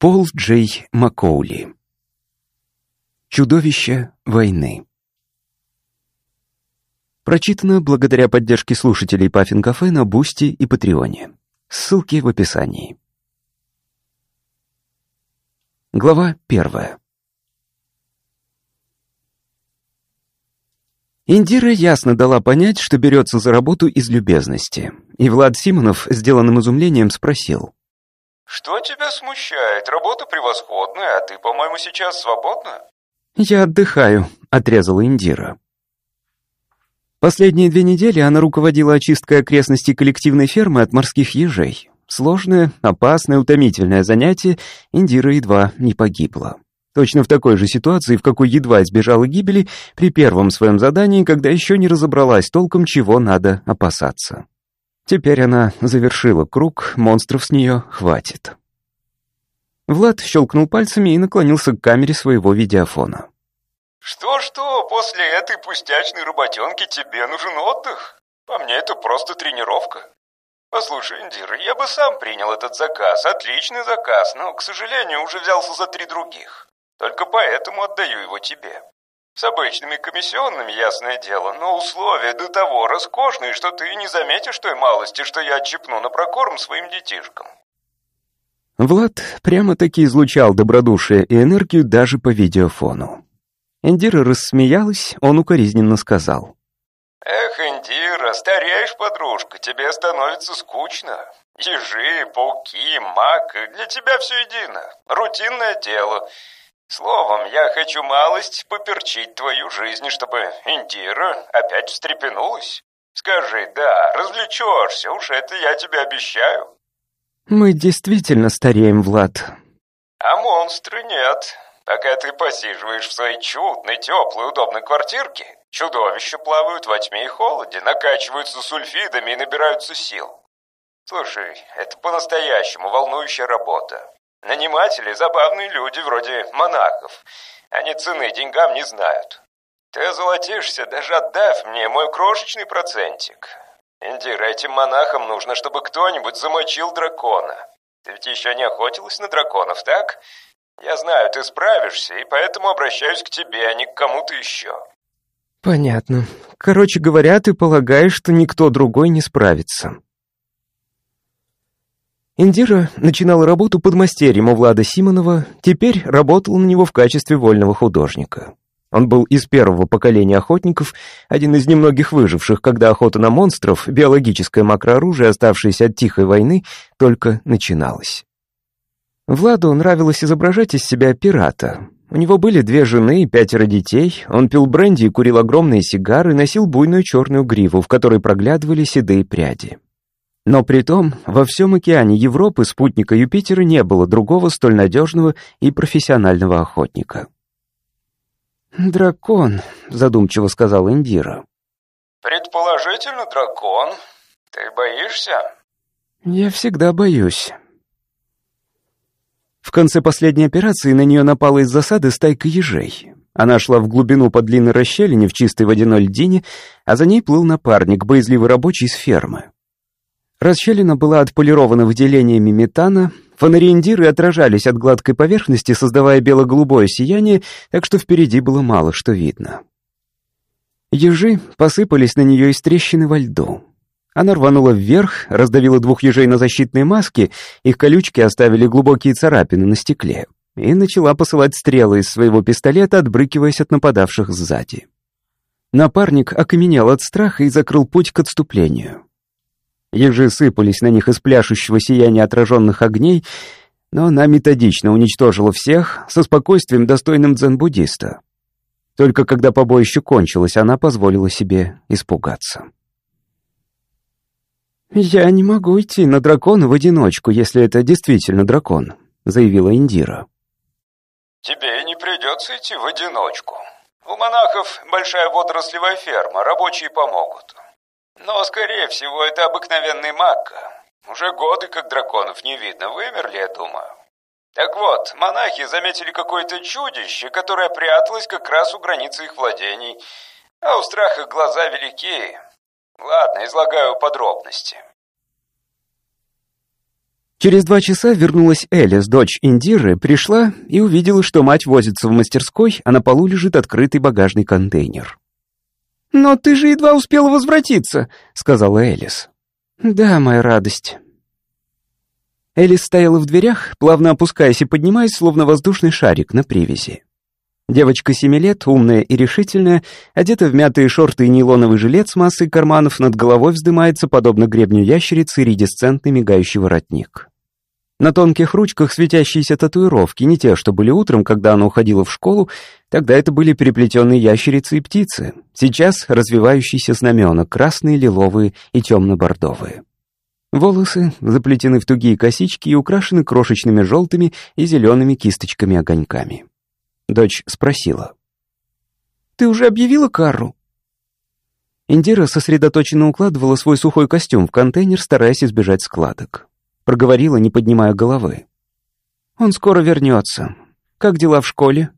Пол Джей Маккоули. Чудовище войны. Прочитано благодаря поддержке слушателей Puffin Cafe на Boosty и Patreon е. Ссылки в описании. Глава первая. Индира ясно дала понять, что берется за работу из любезности, и Влад Симонов, сделанным изумлением, спросил. «Что тебя смущает? Работа превосходная, а ты, по-моему, сейчас свободна?» «Я отдыхаю», — отрезала Индира. Последние две недели она руководила очисткой окрестностей коллективной фермы от морских ежей. Сложное, опасное, утомительное занятие, Индира едва не погибла. Точно в такой же ситуации, в какой едва избежала гибели при первом своем задании, когда еще не разобралась толком, чего надо опасаться. Теперь она завершила круг, монстров с нее хватит. Влад щелкнул пальцами и наклонился к камере своего видеофона. «Что-что, после этой пустячной работенки тебе нужен отдых? По мне, это просто тренировка. Послушай, Индира, я бы сам принял этот заказ, отличный заказ, но, к сожалению, уже взялся за три других. Только поэтому отдаю его тебе. С обычными комиссионными, ясное дело, но условия до того роскошные, что ты не заметишь той малости, что я отчепну на прокорм своим детишкам. Влад прямо-таки излучал добродушие и энергию даже по видеофону. Индира рассмеялась, он укоризненно сказал. «Эх, Индира, стареешь, подружка, тебе становится скучно. Ежи, пауки, мак, для тебя все едино. Рутинное дело. Словом, я хочу малость поперчить твою жизнь, чтобы Индира опять встрепенулась. Скажи, да, развлечешься, уж это я тебе обещаю. Мы действительно стареем, Влад. А монстры нет. Пока ты посиживаешь в своей чудной, теплой, удобной квартирке, чудовища плавают во тьме и холоде, накачиваются сульфидами и набираются сил. Слушай, это по-настоящему волнующая работа. Наниматели – забавные люди, вроде монахов. Они цены деньгам не знают. Ты озолотишься, даже отдав мне мой крошечный процентик. Индира, этим монахам нужно, чтобы кто-нибудь замочил дракона. Ты ведь еще не охотилась на драконов, так? Я знаю, ты справишься, и поэтому обращаюсь к тебе, а не к кому-то еще. Понятно. Короче говоря, ты полагаешь, что никто другой не справится. Индира начинала работу под мастерьем у Влада Симонова, теперь работала на него в качестве вольного художника. Он был из первого поколения охотников, один из немногих выживших, когда охота на монстров, биологическое макрооружие, оставшееся от Тихой войны, только начиналась. Владу нравилось изображать из себя пирата. У него были две жены и пятеро детей, он пил бренди и курил огромные сигары, носил буйную черную гриву, в которой проглядывали седые пряди. Но при том, во всем океане Европы спутника Юпитера не было другого столь надежного и профессионального охотника. «Дракон», — задумчиво сказал Индира. «Предположительно, дракон. Ты боишься?» «Я всегда боюсь». В конце последней операции на нее напала из засады стайка ежей. Она шла в глубину по длинной расщелине в чистой водяной льдине, а за ней плыл напарник, боязливый рабочий с фермы. Расщелина была отполирована выделениями метана, фонари индиры отражались от гладкой поверхности, создавая бело-голубое сияние, так что впереди было мало что видно. Ежи посыпались на нее из трещины во льду. Она рванула вверх, раздавила двух ежей на защитные маски, их колючки оставили глубокие царапины на стекле, и начала посылать стрелы из своего пистолета, отбрыкиваясь от нападавших сзади. Напарник окаменел от страха и закрыл путь к отступлению. Ежи сыпались на них из пляшущего сияния отраженных огней, но она методично уничтожила всех со спокойствием, достойным дзен-буддиста. Только когда побоище кончилось, она позволила себе испугаться. «Я не могу идти на дракона в одиночку, если это действительно дракон», — заявила Индира. «Тебе не придется идти в одиночку. У монахов большая водорослевая ферма, рабочие помогут. Но, скорее всего, это обыкновенный макка. Уже годы как драконов не видно, вымерли, я думаю. Так вот, монахи заметили какое-то чудище, которое пряталось как раз у границы их владений. А у страха глаза велики. Ладно, излагаю подробности. Через два часа вернулась Элис, дочь Индиры, пришла и увидела, что мать возится в мастерской, а на полу лежит открытый багажный контейнер. «Но ты же едва успела возвратиться», — сказала Элис. «Да, моя радость». Элис стояла в дверях, плавно опускаясь и поднимаясь, словно воздушный шарик на привязи. Девочка семи лет, умная и решительная, одета в мятые шорты и нейлоновый жилет с массой карманов, над головой вздымается, подобно гребню ящерицы, редисцентный мигающий воротник. На тонких ручках светящиеся татуировки, не те, что были утром, когда она уходила в школу, тогда это были переплетенные ящерицы и птицы, сейчас развивающиеся знамена, красные, лиловые и темно-бордовые. Волосы заплетены в тугие косички и украшены крошечными желтыми и зелеными кисточками-огоньками. Дочь спросила. «Ты уже объявила Карру?» Индира сосредоточенно укладывала свой сухой костюм в контейнер, стараясь избежать складок проговорила, не поднимая головы. «Он скоро вернется. Как дела в школе?»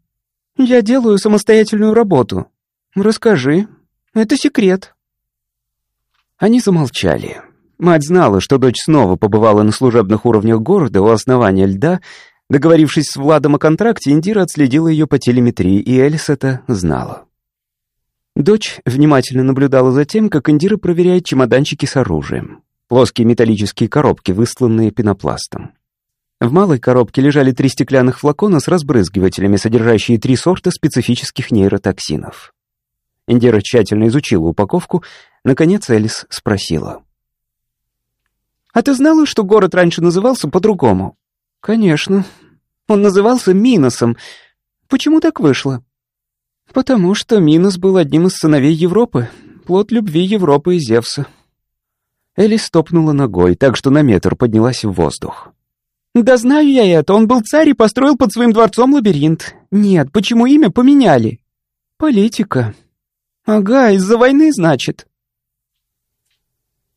«Я делаю самостоятельную работу. Расскажи. Это секрет». Они замолчали. Мать знала, что дочь снова побывала на служебных уровнях города у основания льда. Договорившись с Владом о контракте, Индира отследила ее по телеметрии, и Элис это знала. Дочь внимательно наблюдала за тем, как Индира проверяет чемоданчики с оружием плоские металлические коробки, высланные пенопластом. В малой коробке лежали три стеклянных флакона с разбрызгивателями, содержащие три сорта специфических нейротоксинов. Индира тщательно изучила упаковку. Наконец Элис спросила. «А ты знала, что город раньше назывался по-другому?» «Конечно. Он назывался Миносом. Почему так вышло?» «Потому что Минос был одним из сыновей Европы, плод любви Европы и Зевса», Элли стопнула ногой, так что на метр поднялась в воздух. «Да знаю я это, он был царь и построил под своим дворцом лабиринт. Нет, почему имя поменяли?» «Политика». «Ага, из-за войны, значит».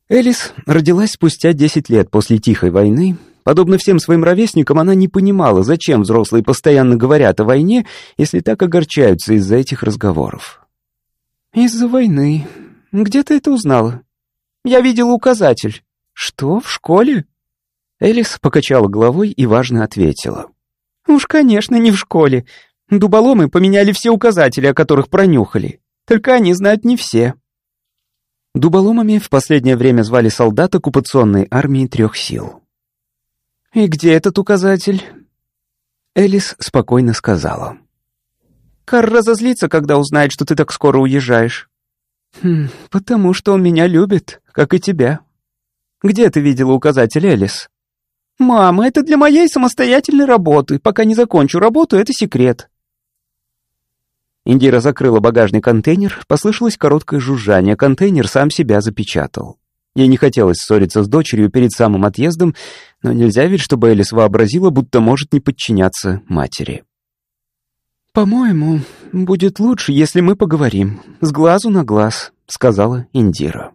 Элис родилась спустя 10 лет после Тихой войны. Подобно всем своим ровесникам, она не понимала, зачем взрослые постоянно говорят о войне, если так огорчаются из-за этих разговоров. «Из-за войны. Где ты это узнала?» Я видел указатель». «Что, в школе?» Элис покачала головой и важно ответила. «Уж, конечно, не в школе. Дуболомы поменяли все указатели, о которых пронюхали. Только они знают не все». Дуболомами в последнее время звали солдат оккупационной армии трех сил. «И где этот указатель?» Элис спокойно сказала. «Кар разозлится, когда узнает, что ты так скоро уезжаешь». «Хм, потому что он меня любит, как и тебя. Где ты видела указатель Элис?» «Мама, это для моей самостоятельной работы. Пока не закончу работу, это секрет». Индира закрыла багажный контейнер, послышалось короткое жужжание, контейнер сам себя запечатал. Ей не хотелось ссориться с дочерью перед самым отъездом, но нельзя ведь, чтобы Элис вообразила, будто может не подчиняться матери. «По-моему, будет лучше, если мы поговорим, с глазу на глаз», — сказала Индира.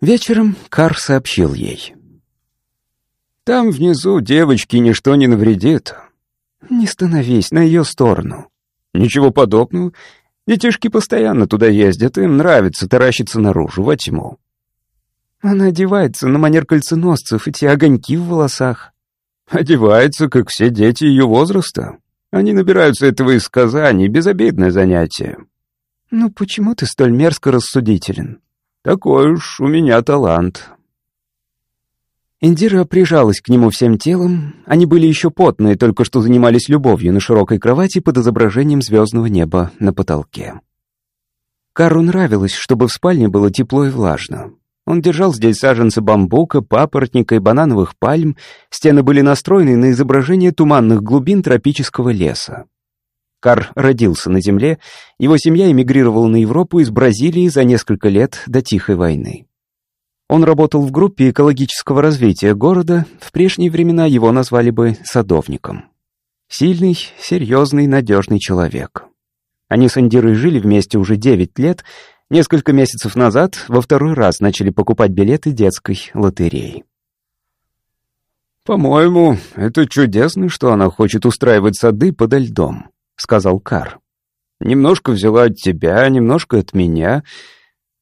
Вечером Кар сообщил ей. «Там внизу девочке ничто не навредит». «Не становись на ее сторону». «Ничего подобного. Детишки постоянно туда ездят, им нравится таращиться наружу, во тьму». Она одевается на манер кольценосцев, эти огоньки в волосах. Одевается, как все дети ее возраста. Они набираются этого из сказаний, безобидное занятие. Ну почему ты столь мерзко рассудителен? Такой уж у меня талант. Индира прижалась к нему всем телом. Они были еще потные, только что занимались любовью на широкой кровати под изображением звездного неба на потолке. Кару нравилось, чтобы в спальне было тепло и влажно. Он держал здесь саженцы бамбука, папоротника и банановых пальм. Стены были настроены на изображение туманных глубин тропического леса. Кар родился на земле, его семья эмигрировала на Европу из Бразилии за несколько лет до Тихой войны. Он работал в группе экологического развития города, в прежние времена его назвали бы садовником. Сильный, серьезный, надежный человек. Они с Индирой жили вместе уже девять лет, Несколько месяцев назад во второй раз начали покупать билеты детской лотереи. «По-моему, это чудесно, что она хочет устраивать сады подо льдом», — сказал Кар. «Немножко взяла от тебя, немножко от меня.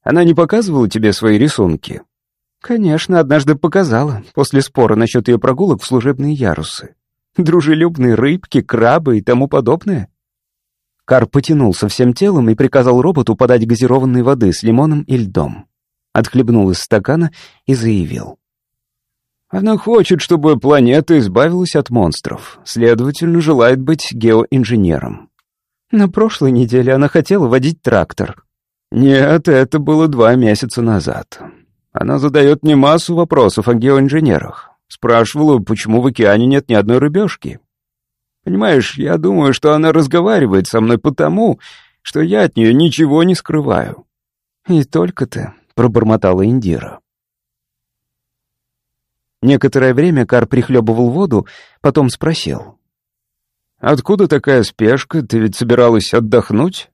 Она не показывала тебе свои рисунки?» Конечно, однажды показала, после спора насчет ее прогулок в служебные ярусы. Дружелюбные рыбки, крабы и тому подобное. Кар потянулся всем телом и приказал роботу подать газированной воды с лимоном и льдом. Отхлебнул из стакана и заявил. Она хочет, чтобы планета избавилась от монстров, следовательно, желает быть геоинженером. На прошлой неделе она хотела водить трактор. Нет, это было два месяца назад. Она задает мне массу вопросов о геоинженерах. Спрашивала, почему в океане нет ни одной рыбешки. Понимаешь, я думаю, что она разговаривает со мной потому, что я от нее ничего не скрываю. И только-то, пробормотала Индира. Некоторое время Кар прихлебывал воду, потом спросил. «Откуда такая спешка? Ты ведь собиралась отдохнуть?»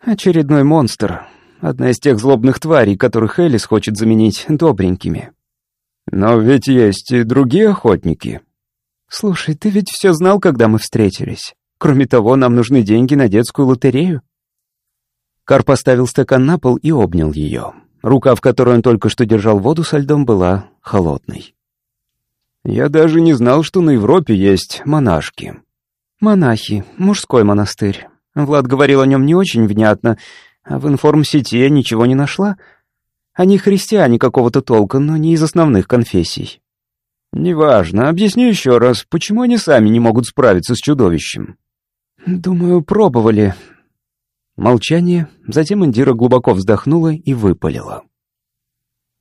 «Очередной монстр. Одна из тех злобных тварей, которых Элис хочет заменить добренькими». «Но ведь есть и другие охотники». «Слушай, ты ведь все знал, когда мы встретились. Кроме того, нам нужны деньги на детскую лотерею». Кар поставил стакан на пол и обнял ее. Рука, в которой он только что держал воду со льдом, была холодной. Я даже не знал, что на Европе есть монашки. Монахи, мужской монастырь. Влад говорил о нем не очень внятно, а в информсети я ничего не нашла. Они христиане какого-то толка, но не из основных конфессий. Неважно, объясню еще раз, почему они сами не могут справиться с чудовищем. Думаю, пробовали. Молчание, затем Индира глубоко вздохнула и выпалила.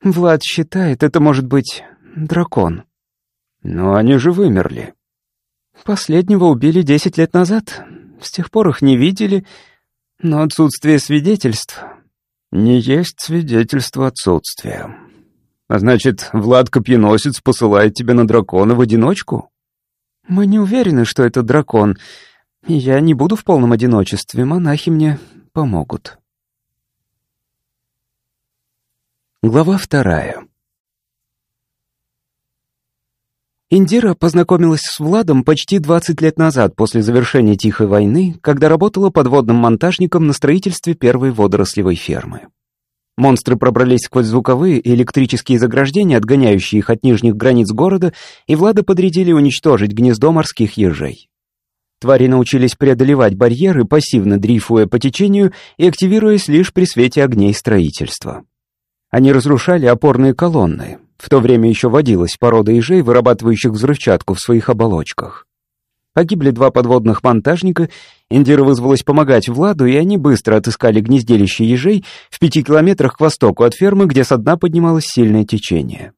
Влад считает, это может быть дракон. Но они же вымерли. Последнего убили десять лет назад. С тех пор их не видели, но отсутствие свидетельств... Не есть свидетельство отсутствия. А значит, Влад Копьеносец посылает тебя на дракона в одиночку? Мы не уверены, что это дракон. Я не буду в полном одиночестве, монахи мне помогут. Глава вторая. Индира познакомилась с Владом почти 20 лет назад после завершения Тихой войны, когда работала подводным монтажником на строительстве первой водорослевой фермы. Монстры пробрались сквозь звуковые и электрические заграждения, отгоняющие их от нижних границ города, и Влада подрядили уничтожить гнездо морских ежей. Твари научились преодолевать барьеры, пассивно дрейфуя по течению и активируясь лишь при свете огней строительства. Они разрушали опорные колонны, в то время еще водилась порода ежей, вырабатывающих взрывчатку в своих оболочках. Погибли два подводных монтажника, Индира вызвалась помогать Владу, и они быстро отыскали гнездилище ежей в пяти километрах к востоку от фермы, где со дна поднималось сильное течение.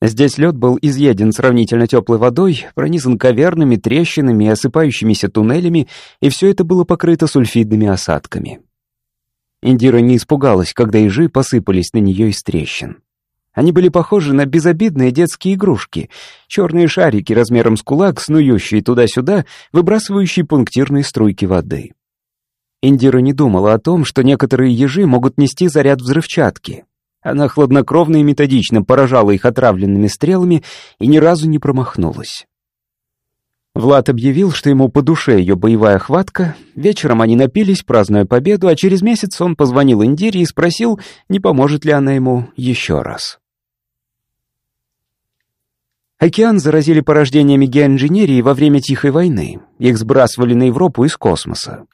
Здесь лед был изъеден сравнительно теплой водой, пронизан каверными трещинами и осыпающимися туннелями, и все это было покрыто сульфидными осадками. Индира не испугалась, когда ежи посыпались на нее из трещин. Они были похожи на безобидные детские игрушки, черные шарики размером с кулак, снующие туда-сюда, выбрасывающие пунктирные струйки воды. Индира не думала о том, что некоторые ежи могут нести заряд взрывчатки. Она хладнокровно и методично поражала их отравленными стрелами и ни разу не промахнулась. Влад объявил, что ему по душе ее боевая хватка. Вечером они напились, празднуя победу, а через месяц он позвонил Индире и спросил, не поможет ли она ему еще раз. Океан заразили порождениями геоинженерии во время Тихой войны. Их сбрасывали на Европу из космоса.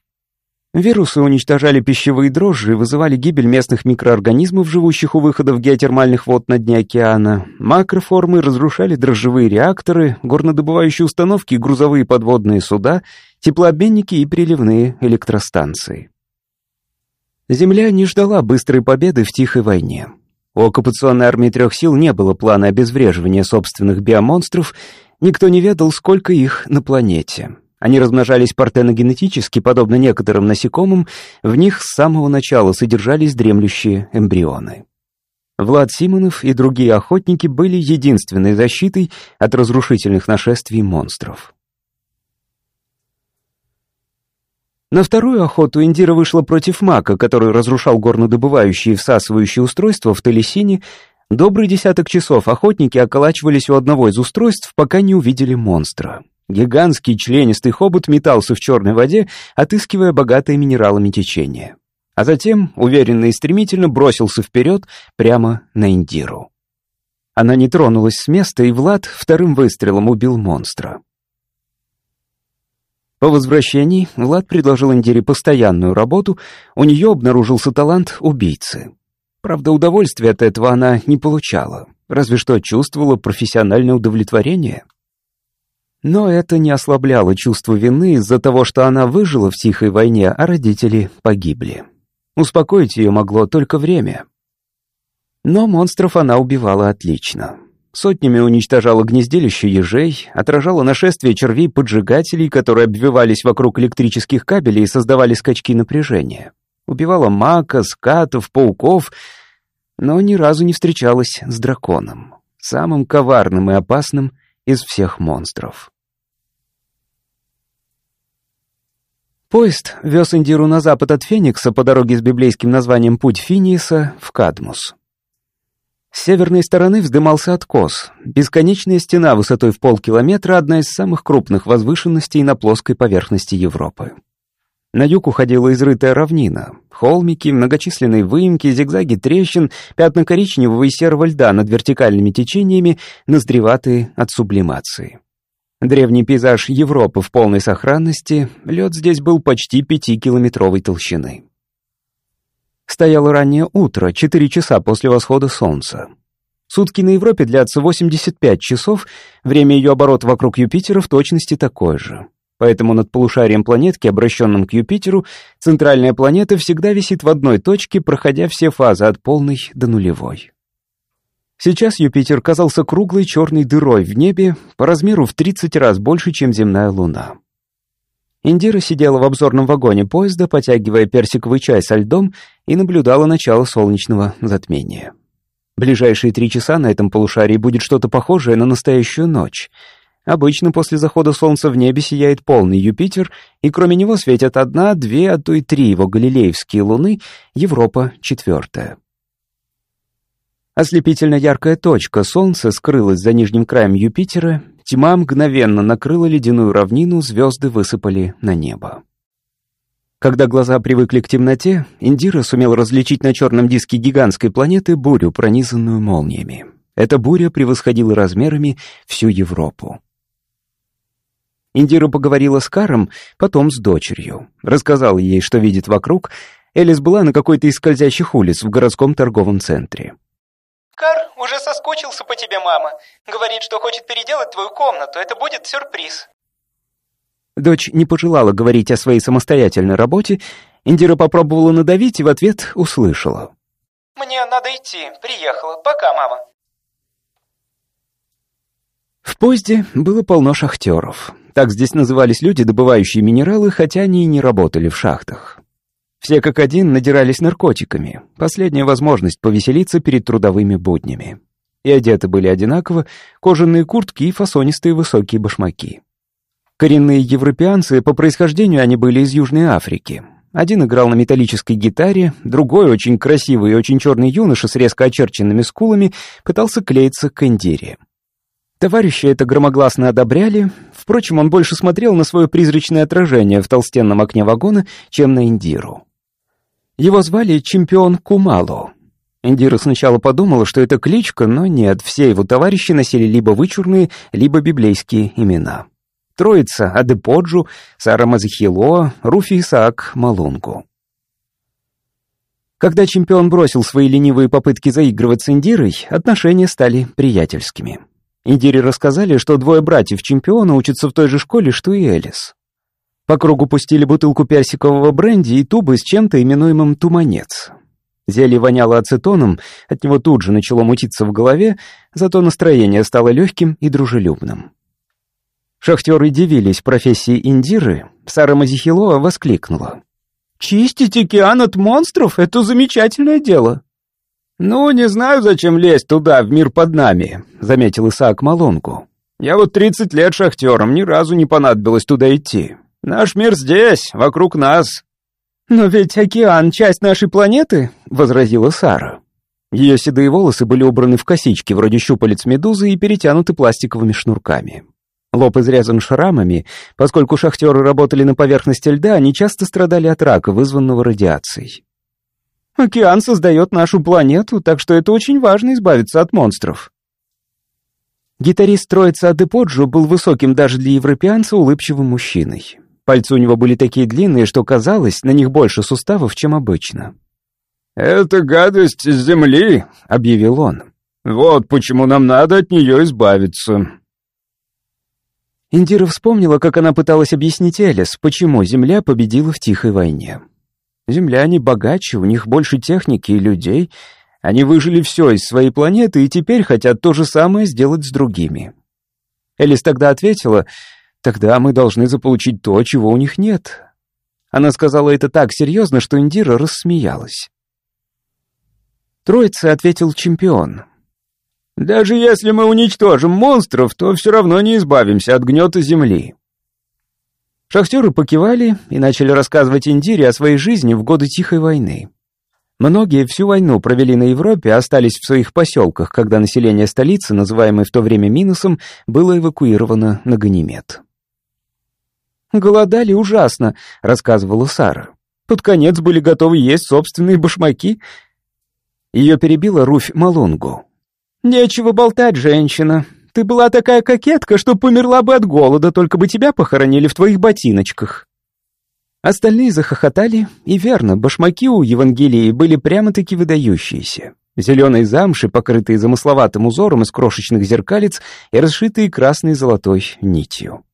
Вирусы уничтожали пищевые дрожжи и вызывали гибель местных микроорганизмов, живущих у выходов геотермальных вод на дне океана. Макроформы разрушали дрожжевые реакторы, горнодобывающие установки грузовые подводные суда, теплообменники и приливные электростанции. Земля не ждала быстрой победы в Тихой войне. У оккупационной армии трех сил не было плана обезвреживания собственных биомонстров, никто не ведал, сколько их на планете. Они размножались партеногенетически, подобно некоторым насекомым, в них с самого начала содержались дремлющие эмбрионы. Влад Симонов и другие охотники были единственной защитой от разрушительных нашествий монстров. На вторую охоту Индира вышла против мака, который разрушал горнодобывающие и всасывающие устройства в Телесине. Добрый десяток часов охотники околачивались у одного из устройств, пока не увидели монстра. Гигантский членистый хобот метался в черной воде, отыскивая богатые минералами течение. А затем, уверенно и стремительно, бросился вперед прямо на Индиру. Она не тронулась с места, и Влад вторым выстрелом убил монстра. По возвращении Влад предложил Индире постоянную работу, у нее обнаружился талант убийцы. Правда, удовольствия от этого она не получала, разве что чувствовала профессиональное удовлетворение. Но это не ослабляло чувство вины из-за того, что она выжила в тихой войне, а родители погибли. Успокоить ее могло только время. Но монстров она убивала отлично. Сотнями уничтожала гнездилище ежей, отражала нашествие червей-поджигателей, которые обвивались вокруг электрических кабелей и создавали скачки напряжения. Убивала мака, скатов, пауков, но ни разу не встречалась с драконом, самым коварным и опасным из всех монстров. Поезд вез Индиру на запад от Феникса по дороге с библейским названием «Путь Финиеса» в Кадмус. С северной стороны вздымался откос. Бесконечная стена высотой в полкилометра, одна из самых крупных возвышенностей на плоской поверхности Европы. На юг уходила изрытая равнина. Холмики, многочисленные выемки, зигзаги трещин, пятна коричневого и серого льда над вертикальными течениями, ноздреватые от сублимации. Древний пейзаж Европы в полной сохранности, лед здесь был почти пятикилометровой толщины. Стояло раннее утро, 4 часа после восхода солнца. Сутки на Европе длятся 85 часов, время ее оборота вокруг Юпитера в точности такое же. Поэтому над полушарием планетки, обращенным к Юпитеру, центральная планета всегда висит в одной точке, проходя все фазы от полной до нулевой. Сейчас Юпитер казался круглой черной дырой в небе, по размеру в 30 раз больше, чем земная Луна. Индира сидела в обзорном вагоне поезда, потягивая персиковый чай со льдом и наблюдала начало солнечного затмения. Ближайшие три часа на этом полушарии будет что-то похожее на настоящую ночь. Обычно после захода солнца в небе сияет полный Юпитер, и кроме него светят одна, две, а то и три его галилеевские луны, Европа — четвертая. Ослепительно яркая точка солнца скрылась за нижним краем Юпитера, Тьма мгновенно накрыла ледяную равнину, звезды высыпали на небо. Когда глаза привыкли к темноте, Индира сумел различить на черном диске гигантской планеты бурю, пронизанную молниями. Эта буря превосходила размерами всю Европу. Индира поговорила с Каром, потом с дочерью. Рассказала ей, что видит вокруг. Элис была на какой-то из скользящих улиц в городском торговом центре. Кар уже соскучился по тебе, мама. Говорит, что хочет переделать твою комнату. Это будет сюрприз. Дочь не пожелала говорить о своей самостоятельной работе. Индира попробовала надавить и в ответ услышала. «Мне надо идти. Приехала. Пока, мама». В поезде было полно шахтеров. Так здесь назывались люди, добывающие минералы, хотя они и не работали в шахтах. Все как один надирались наркотиками. Последняя возможность повеселиться перед трудовыми буднями. И одеты были одинаково, кожаные куртки и фасонистые высокие башмаки. Коренные европеанцы, по происхождению они были из Южной Африки. Один играл на металлической гитаре, другой, очень красивый и очень черный юноша с резко очерченными скулами, пытался клеиться к Индире. Товарищи это громогласно одобряли, впрочем, он больше смотрел на свое призрачное отражение в толстенном окне вагона, чем на Индиру. Его звали чемпион Кумало. Индира сначала подумала, что это кличка, но нет, все его товарищи носили либо вычурные, либо библейские имена. Троица Адеподжу, Сара Мазахилоа, Руфи Исаак Малунгу. Когда чемпион бросил свои ленивые попытки заигрывать с Индирой, отношения стали приятельскими. Индире рассказали, что двое братьев чемпиона учатся в той же школе, что и Элис. По кругу пустили бутылку персикового бренди и тубы с чем-то именуемым туманец. Зелье воняло ацетоном, от него тут же начало мутиться в голове, зато настроение стало легким и дружелюбным. Шахтеры дивились профессии Индиры, Сара Мазихилоа воскликнула. «Чистить океан от монстров — это замечательное дело!» «Ну, не знаю, зачем лезть туда, в мир под нами», — заметил Исаак Малонку. «Я вот тридцать лет шахтером, ни разу не понадобилось туда идти. Наш мир здесь, вокруг нас». «Но ведь океан — часть нашей планеты», — возразила Сара. Ее седые волосы были убраны в косички, вроде щупалец медузы, и перетянуты пластиковыми шнурками. Лоб изрезан шрамами, поскольку шахтеры работали на поверхности льда, они часто страдали от рака, вызванного радиацией. «Океан создает нашу планету, так что это очень важно избавиться от монстров». Гитарист троицы Адеподжо был высоким даже для европеанца улыбчивым мужчиной. Пальцы у него были такие длинные, что казалось, на них больше суставов, чем обычно. «Это гадость с земли», — объявил он. «Вот почему нам надо от нее избавиться». Индира вспомнила, как она пыталась объяснить Элис, почему Земля победила в Тихой войне. Земляне богаче, у них больше техники и людей. Они выжили все из своей планеты и теперь хотят то же самое сделать с другими. Элис тогда ответила, «Тогда мы должны заполучить то, чего у них нет». Она сказала это так серьезно, что Индира рассмеялась. Троице ответил чемпион. Даже если мы уничтожим монстров, то все равно не избавимся от гнета земли. Шахтеры покивали и начали рассказывать Индире о своей жизни в годы Тихой войны. Многие всю войну провели на Европе, остались в своих поселках, когда население столицы, называемое в то время Минусом, было эвакуировано на Ганимед. «Голодали ужасно», — рассказывала Сара. «Под конец были готовы есть собственные башмаки». Ее перебила Руфь Малунгу. «Нечего болтать, женщина. Ты была такая кокетка, что померла бы от голода, только бы тебя похоронили в твоих ботиночках». Остальные захохотали, и верно, башмаки у Евангелии были прямо-таки выдающиеся. Зеленые замши, покрытые замысловатым узором из крошечных зеркалец и расшитые красной золотой нитью.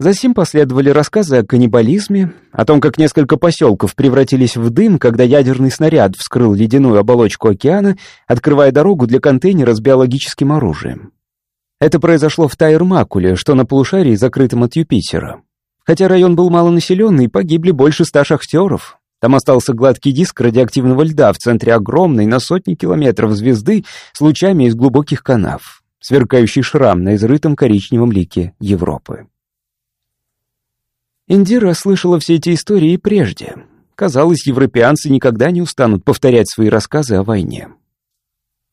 Затем последовали рассказы о каннибализме, о том, как несколько поселков превратились в дым, когда ядерный снаряд вскрыл ледяную оболочку океана, открывая дорогу для контейнера с биологическим оружием. Это произошло в Тайр-Макуле, что на полушарии, закрытом от Юпитера. Хотя район был малонаселенный, погибли больше ста шахтеров. Там остался гладкий диск радиоактивного льда в центре огромной на сотни километров звезды с лучами из глубоких канав, сверкающий шрам на изрытом коричневом лике Европы. Индира слышала все эти истории прежде. Казалось, европеанцы никогда не устанут повторять свои рассказы о войне.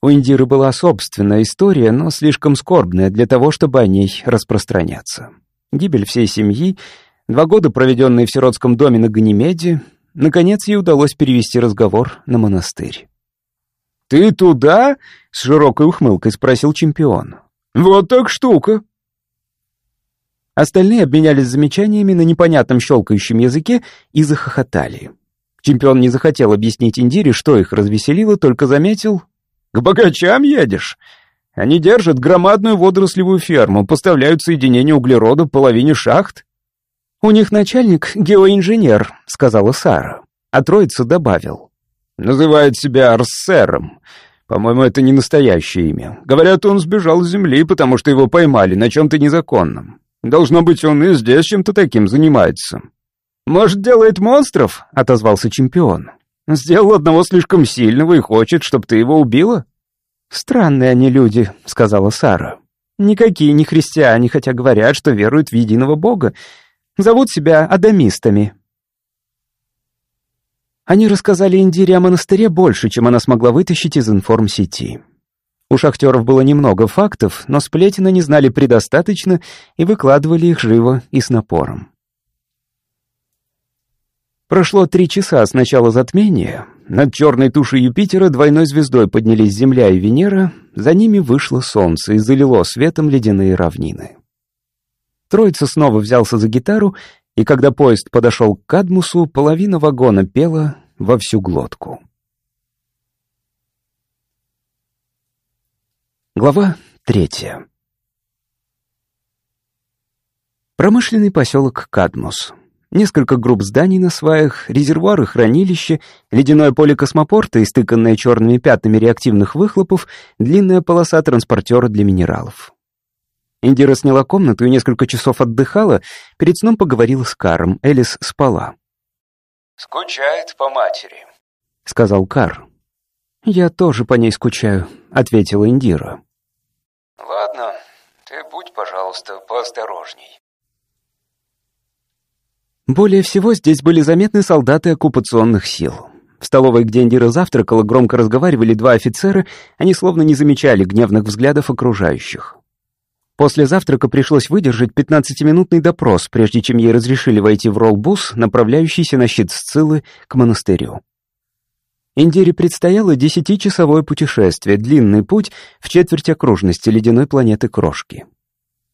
У Индиры была собственная история, но слишком скорбная для того, чтобы о ней распространяться. Гибель всей семьи, два года, проведенные в сиротском доме на Ганимеде, наконец ей удалось перевести разговор на монастырь. «Ты туда?» — с широкой ухмылкой спросил чемпион. «Вот так штука!» Остальные обменялись замечаниями на непонятном щелкающем языке и захохотали. Чемпион не захотел объяснить Индире, что их развеселило, только заметил «К богачам едешь? Они держат громадную водорослевую ферму, поставляют соединение углерода половине шахт». «У них начальник геоинженер», — сказала Сара. А троица добавил. «Называет себя Арсером. По-моему, это не настоящее имя. Говорят, он сбежал с земли, потому что его поймали на чем-то незаконном. Должно быть, он и здесь чем-то таким занимается. Может, делает монстров? Отозвался чемпион. Сделал одного слишком сильного и хочет, чтобы ты его убила? Странные они люди, сказала Сара. Никакие не христиане, хотя говорят, что веруют в единого Бога. Зовут себя адамистами. Они рассказали Индире о монастыре больше, чем она смогла вытащить из информсети. У шахтеров было немного фактов, но сплетен не знали предостаточно и выкладывали их живо и с напором. Прошло три часа с начала затмения. Над черной тушей Юпитера двойной звездой поднялись Земля и Венера, за ними вышло Солнце и залило светом ледяные равнины. Троица снова взялся за гитару, и когда поезд подошел к Кадмусу, половина вагона пела во всю глотку. Глава третья. Промышленный поселок Кадмус. Несколько групп зданий на сваях, резервуары хранилища, ледяное поле космопорта, истыканное черными пятнами реактивных выхлопов, длинная полоса транспортера для минералов. Индира сняла комнату и несколько часов отдыхала, перед сном поговорила с Каром, Элис спала. «Скучает по матери», — сказал Кар. «Я тоже по ней скучаю», — ответила Индира. Ладно, ты будь, пожалуйста, поосторожней. Более всего здесь были заметны солдаты оккупационных сил. В столовой, где Индира завтракала, громко разговаривали два офицера, они словно не замечали гневных взглядов окружающих. После завтрака пришлось выдержать 15-минутный допрос, прежде чем ей разрешили войти в роллбус, направляющийся на щит Сциллы к монастырю. Индире предстояло десятичасовое путешествие, длинный путь в четверть окружности ледяной планеты Крошки.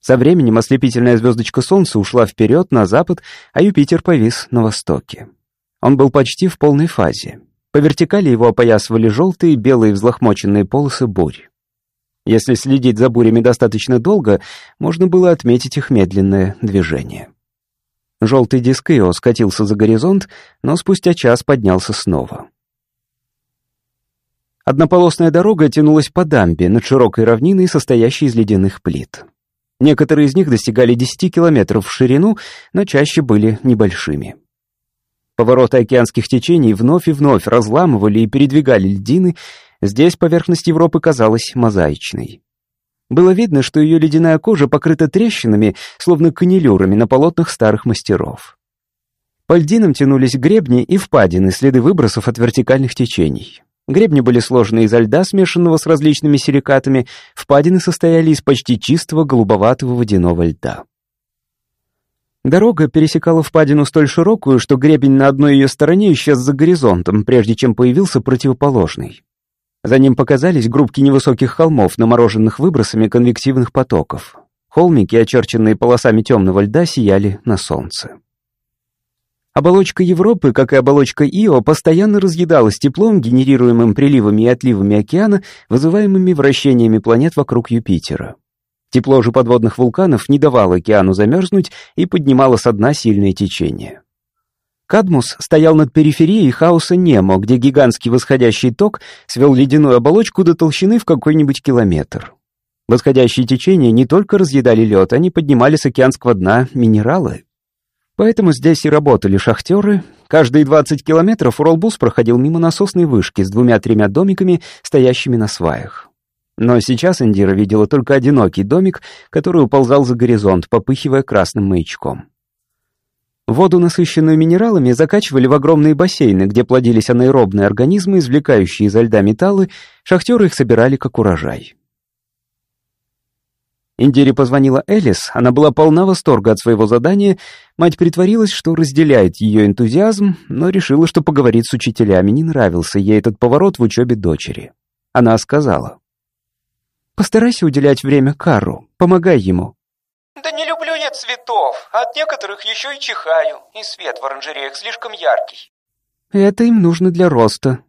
Со временем ослепительная звездочка Солнца ушла вперед, на запад, а Юпитер повис на востоке. Он был почти в полной фазе. По вертикали его опоясывали желтые белые взлохмоченные полосы бурь. Если следить за бурями достаточно долго, можно было отметить их медленное движение. Желтый диск Ио скатился за горизонт, но спустя час поднялся снова. Однополосная дорога тянулась по дамбе над широкой равниной, состоящей из ледяных плит. Некоторые из них достигали 10 километров в ширину, но чаще были небольшими. Повороты океанских течений вновь и вновь разламывали и передвигали льдины, здесь поверхность Европы казалась мозаичной. Было видно, что ее ледяная кожа покрыта трещинами, словно канилюрами на полотнах старых мастеров. По льдинам тянулись гребни и впадины, следы выбросов от вертикальных течений. Гребни были сложены изо льда, смешанного с различными силикатами, впадины состояли из почти чистого голубоватого водяного льда. Дорога пересекала впадину столь широкую, что гребень на одной ее стороне исчез за горизонтом, прежде чем появился противоположный. За ним показались группки невысоких холмов, намороженных выбросами конвективных потоков. Холмики, очерченные полосами темного льда, сияли на солнце. Оболочка Европы, как и оболочка Ио, постоянно разъедалась теплом, генерируемым приливами и отливами океана, вызываемыми вращениями планет вокруг Юпитера. Тепло же подводных вулканов не давало океану замерзнуть и поднимало со дна сильное течение. Кадмус стоял над периферией хаоса Немо, где гигантский восходящий ток свел ледяную оболочку до толщины в какой-нибудь километр. Восходящие течения не только разъедали лед, они поднимали с океанского дна минералы. Поэтому здесь и работали шахтеры. Каждые 20 километров Ролбус проходил мимо насосной вышки с двумя-тремя домиками, стоящими на сваях. Но сейчас Индира видела только одинокий домик, который уползал за горизонт, попыхивая красным маячком. Воду, насыщенную минералами, закачивали в огромные бассейны, где плодились анаэробные организмы, извлекающие изо льда металлы, шахтеры их собирали как урожай. Индире позвонила Элис, она была полна восторга от своего задания, мать притворилась, что разделяет ее энтузиазм, но решила, что поговорить с учителями не нравился ей этот поворот в учебе дочери. Она сказала, «Постарайся уделять время Кару, помогай ему». Да не люблю я цветов. От некоторых еще и чихаю. И свет в оранжереях слишком яркий. Это им нужно для роста.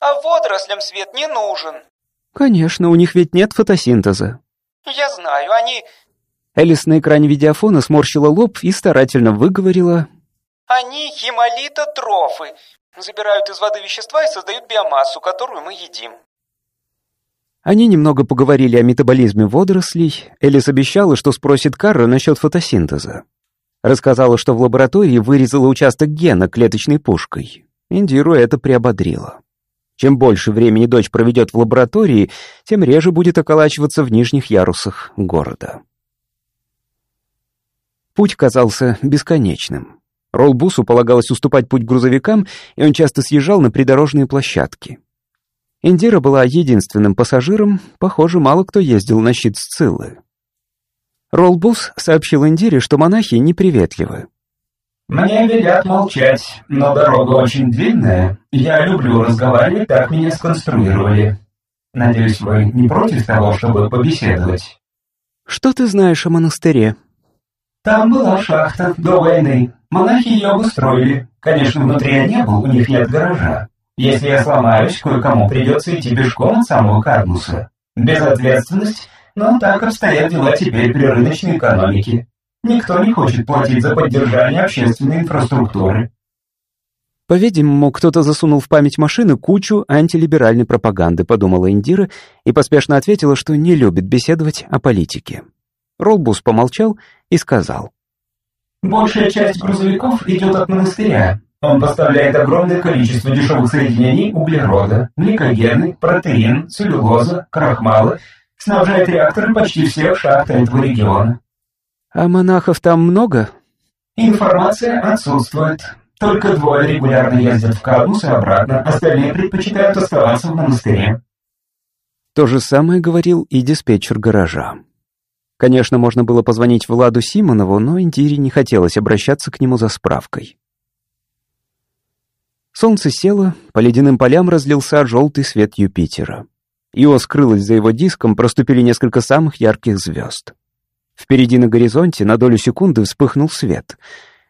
А водорослям свет не нужен. Конечно, у них ведь нет фотосинтеза. Я знаю, они... Элис на экране видеофона сморщила лоб и старательно выговорила... Они хемолитотрофы. Забирают из воды вещества и создают биомассу, которую мы едим. Они немного поговорили о метаболизме водорослей. Элис обещала, что спросит Карра насчет фотосинтеза. Рассказала, что в лаборатории вырезала участок гена клеточной пушкой. Индиру это приободрило. Чем больше времени дочь проведет в лаборатории, тем реже будет околачиваться в нижних ярусах города. Путь казался бесконечным. Ролбусу полагалось уступать путь грузовикам, и он часто съезжал на придорожные площадки. Индира была единственным пассажиром, похоже, мало кто ездил на щит Сциллы. Роллбус сообщил Индире, что монахи неприветливы. «Мне велят молчать, но дорога очень длинная. Я люблю разговаривать, так меня сконструировали. Надеюсь, вы не против того, чтобы побеседовать?» «Что ты знаешь о монастыре?» «Там была шахта до войны. Монахи ее обустроили. Конечно, внутри я не был, у них нет гаража. Если я сломаюсь, кое-кому придется идти пешком от самого Кадмуса. Безответственность, но так обстоят дела теперь при рыночной экономике. Никто не хочет платить за поддержание общественной инфраструктуры. По-видимому, кто-то засунул в память машины кучу антилиберальной пропаганды, подумала Индира и поспешно ответила, что не любит беседовать о политике. Ролбус помолчал и сказал. «Большая часть грузовиков идет от монастыря. Он поставляет огромное количество дешевых соединений углерода, гликогены, протеин, целлюлоза, крахмала, снабжает реакторы почти всех шахт этого региона. А монахов там много? Информация отсутствует. Только двое регулярно ездят в Кадмус и обратно, остальные предпочитают оставаться в монастыре. То же самое говорил и диспетчер гаража. Конечно, можно было позвонить Владу Симонову, но Индире не хотелось обращаться к нему за справкой. Солнце село, по ледяным полям разлился желтый свет Юпитера. Ио скрылась за его диском, проступили несколько самых ярких звезд. Впереди на горизонте на долю секунды вспыхнул свет.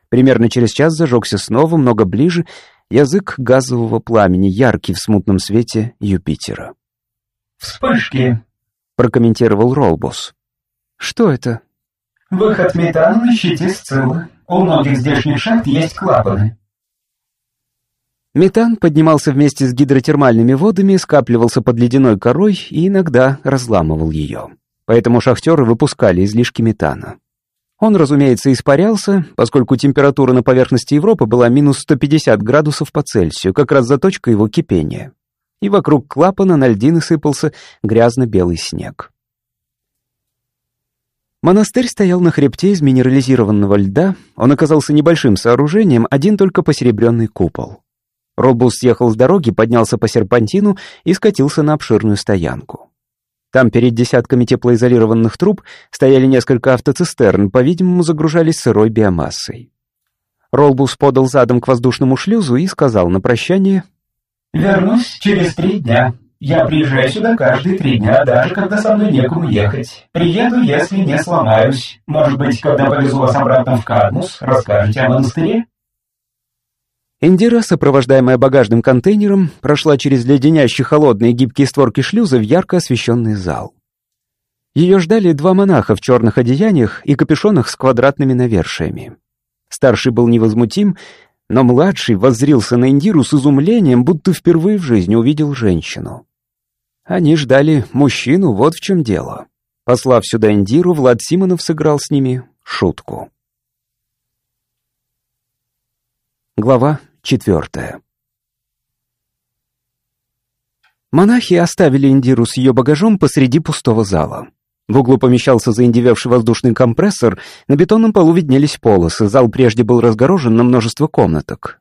Примерно через час зажегся снова, много ближе, язык газового пламени, яркий в смутном свете Юпитера. «Вспышки», — прокомментировал Ролбус. «Что это?» «Выход метана на щите Сциллы. У многих здешних шахт есть клапаны». Метан поднимался вместе с гидротермальными водами, скапливался под ледяной корой и иногда разламывал ее. Поэтому шахтеры выпускали излишки метана. Он, разумеется, испарялся, поскольку температура на поверхности Европы была минус 150 градусов по Цельсию, как раз заточка его кипения. И вокруг клапана на льдины сыпался грязно-белый снег. Монастырь стоял на хребте из минерализированного льда, он оказался небольшим сооружением, один только посеребренный купол. Робус съехал с дороги, поднялся по серпантину и скатился на обширную стоянку. Там перед десятками теплоизолированных труб стояли несколько автоцистерн, по-видимому, загружались сырой биомассой. Ролбус подал задом к воздушному шлюзу и сказал на прощание «Вернусь через три дня. Я приезжаю сюда каждые три дня, даже когда со мной некому ехать. Приеду, если не сломаюсь. Может быть, когда повезу вас обратно в Кадмус, расскажете о монастыре?» Индира, сопровождаемая багажным контейнером, прошла через леденящие холодные гибкие створки шлюза в ярко освещенный зал. Ее ждали два монаха в черных одеяниях и капюшонах с квадратными навершиями. Старший был невозмутим, но младший воззрился на Индиру с изумлением, будто впервые в жизни увидел женщину. Они ждали мужчину, вот в чем дело. Послав сюда Индиру, Влад Симонов сыграл с ними шутку. Глава Четвертое. Монахи оставили Индиру с ее багажом посреди пустого зала. В углу помещался заиндевевший воздушный компрессор, на бетонном полу виднелись полосы, зал прежде был разгорожен на множество комнаток.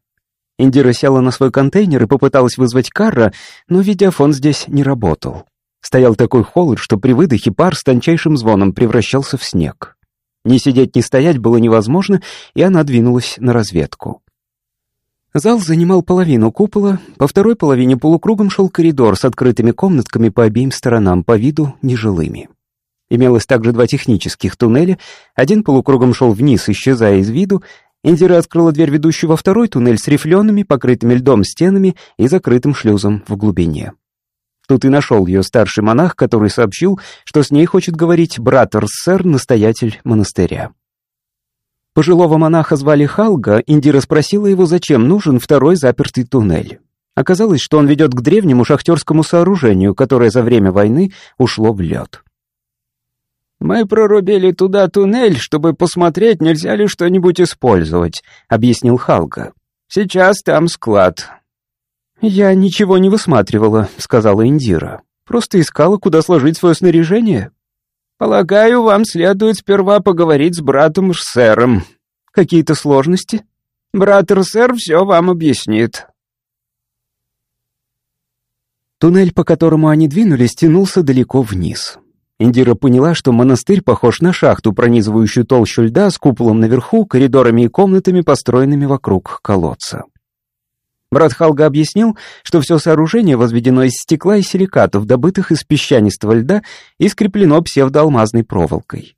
Индира села на свой контейнер и попыталась вызвать Карра, но видеофон здесь не работал. Стоял такой холод, что при выдохе пар с тончайшим звоном превращался в снег. Ни сидеть, ни стоять было невозможно, и она двинулась на разведку. Зал занимал половину купола, по второй половине полукругом шел коридор с открытыми комнатками по обеим сторонам, по виду нежилыми. Имелось также два технических туннеля, один полукругом шел вниз, исчезая из виду, Индира открыла дверь, ведущую во второй туннель с рифлеными, покрытыми льдом стенами и закрытым шлюзом в глубине. Тут и нашел ее старший монах, который сообщил, что с ней хочет говорить брат Рсер, настоятель монастыря. Пожилого монаха звали Халга, Индира спросила его, зачем нужен второй запертый туннель. Оказалось, что он ведет к древнему шахтерскому сооружению, которое за время войны ушло в лед. «Мы прорубили туда туннель, чтобы посмотреть, нельзя ли что-нибудь использовать», — объяснил Халга. «Сейчас там склад». «Я ничего не высматривала», — сказала Индира. «Просто искала, куда сложить свое снаряжение». Полагаю, вам следует сперва поговорить с братом Рсером. Какие-то сложности? Брат Рсер все вам объяснит. Туннель, по которому они двинулись, тянулся далеко вниз. Индира поняла, что монастырь похож на шахту, пронизывающую толщу льда с куполом наверху, коридорами и комнатами, построенными вокруг колодца. Брат Халга объяснил, что все сооружение возведено из стекла и силикатов, добытых из песчанистого льда и скреплено псевдоалмазной проволокой.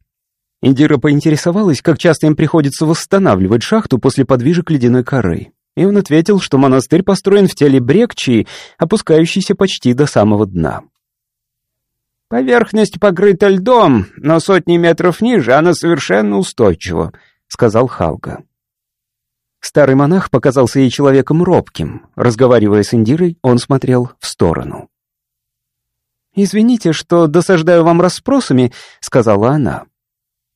Индира поинтересовалась, как часто им приходится восстанавливать шахту после подвижек ледяной коры. И он ответил, что монастырь построен в теле брекчии, опускающейся почти до самого дна. «Поверхность покрыта льдом, но сотни метров ниже она совершенно устойчива», — сказал Халга. Старый монах показался ей человеком робким. Разговаривая с Индирой, он смотрел в сторону. «Извините, что досаждаю вам расспросами», — сказала она.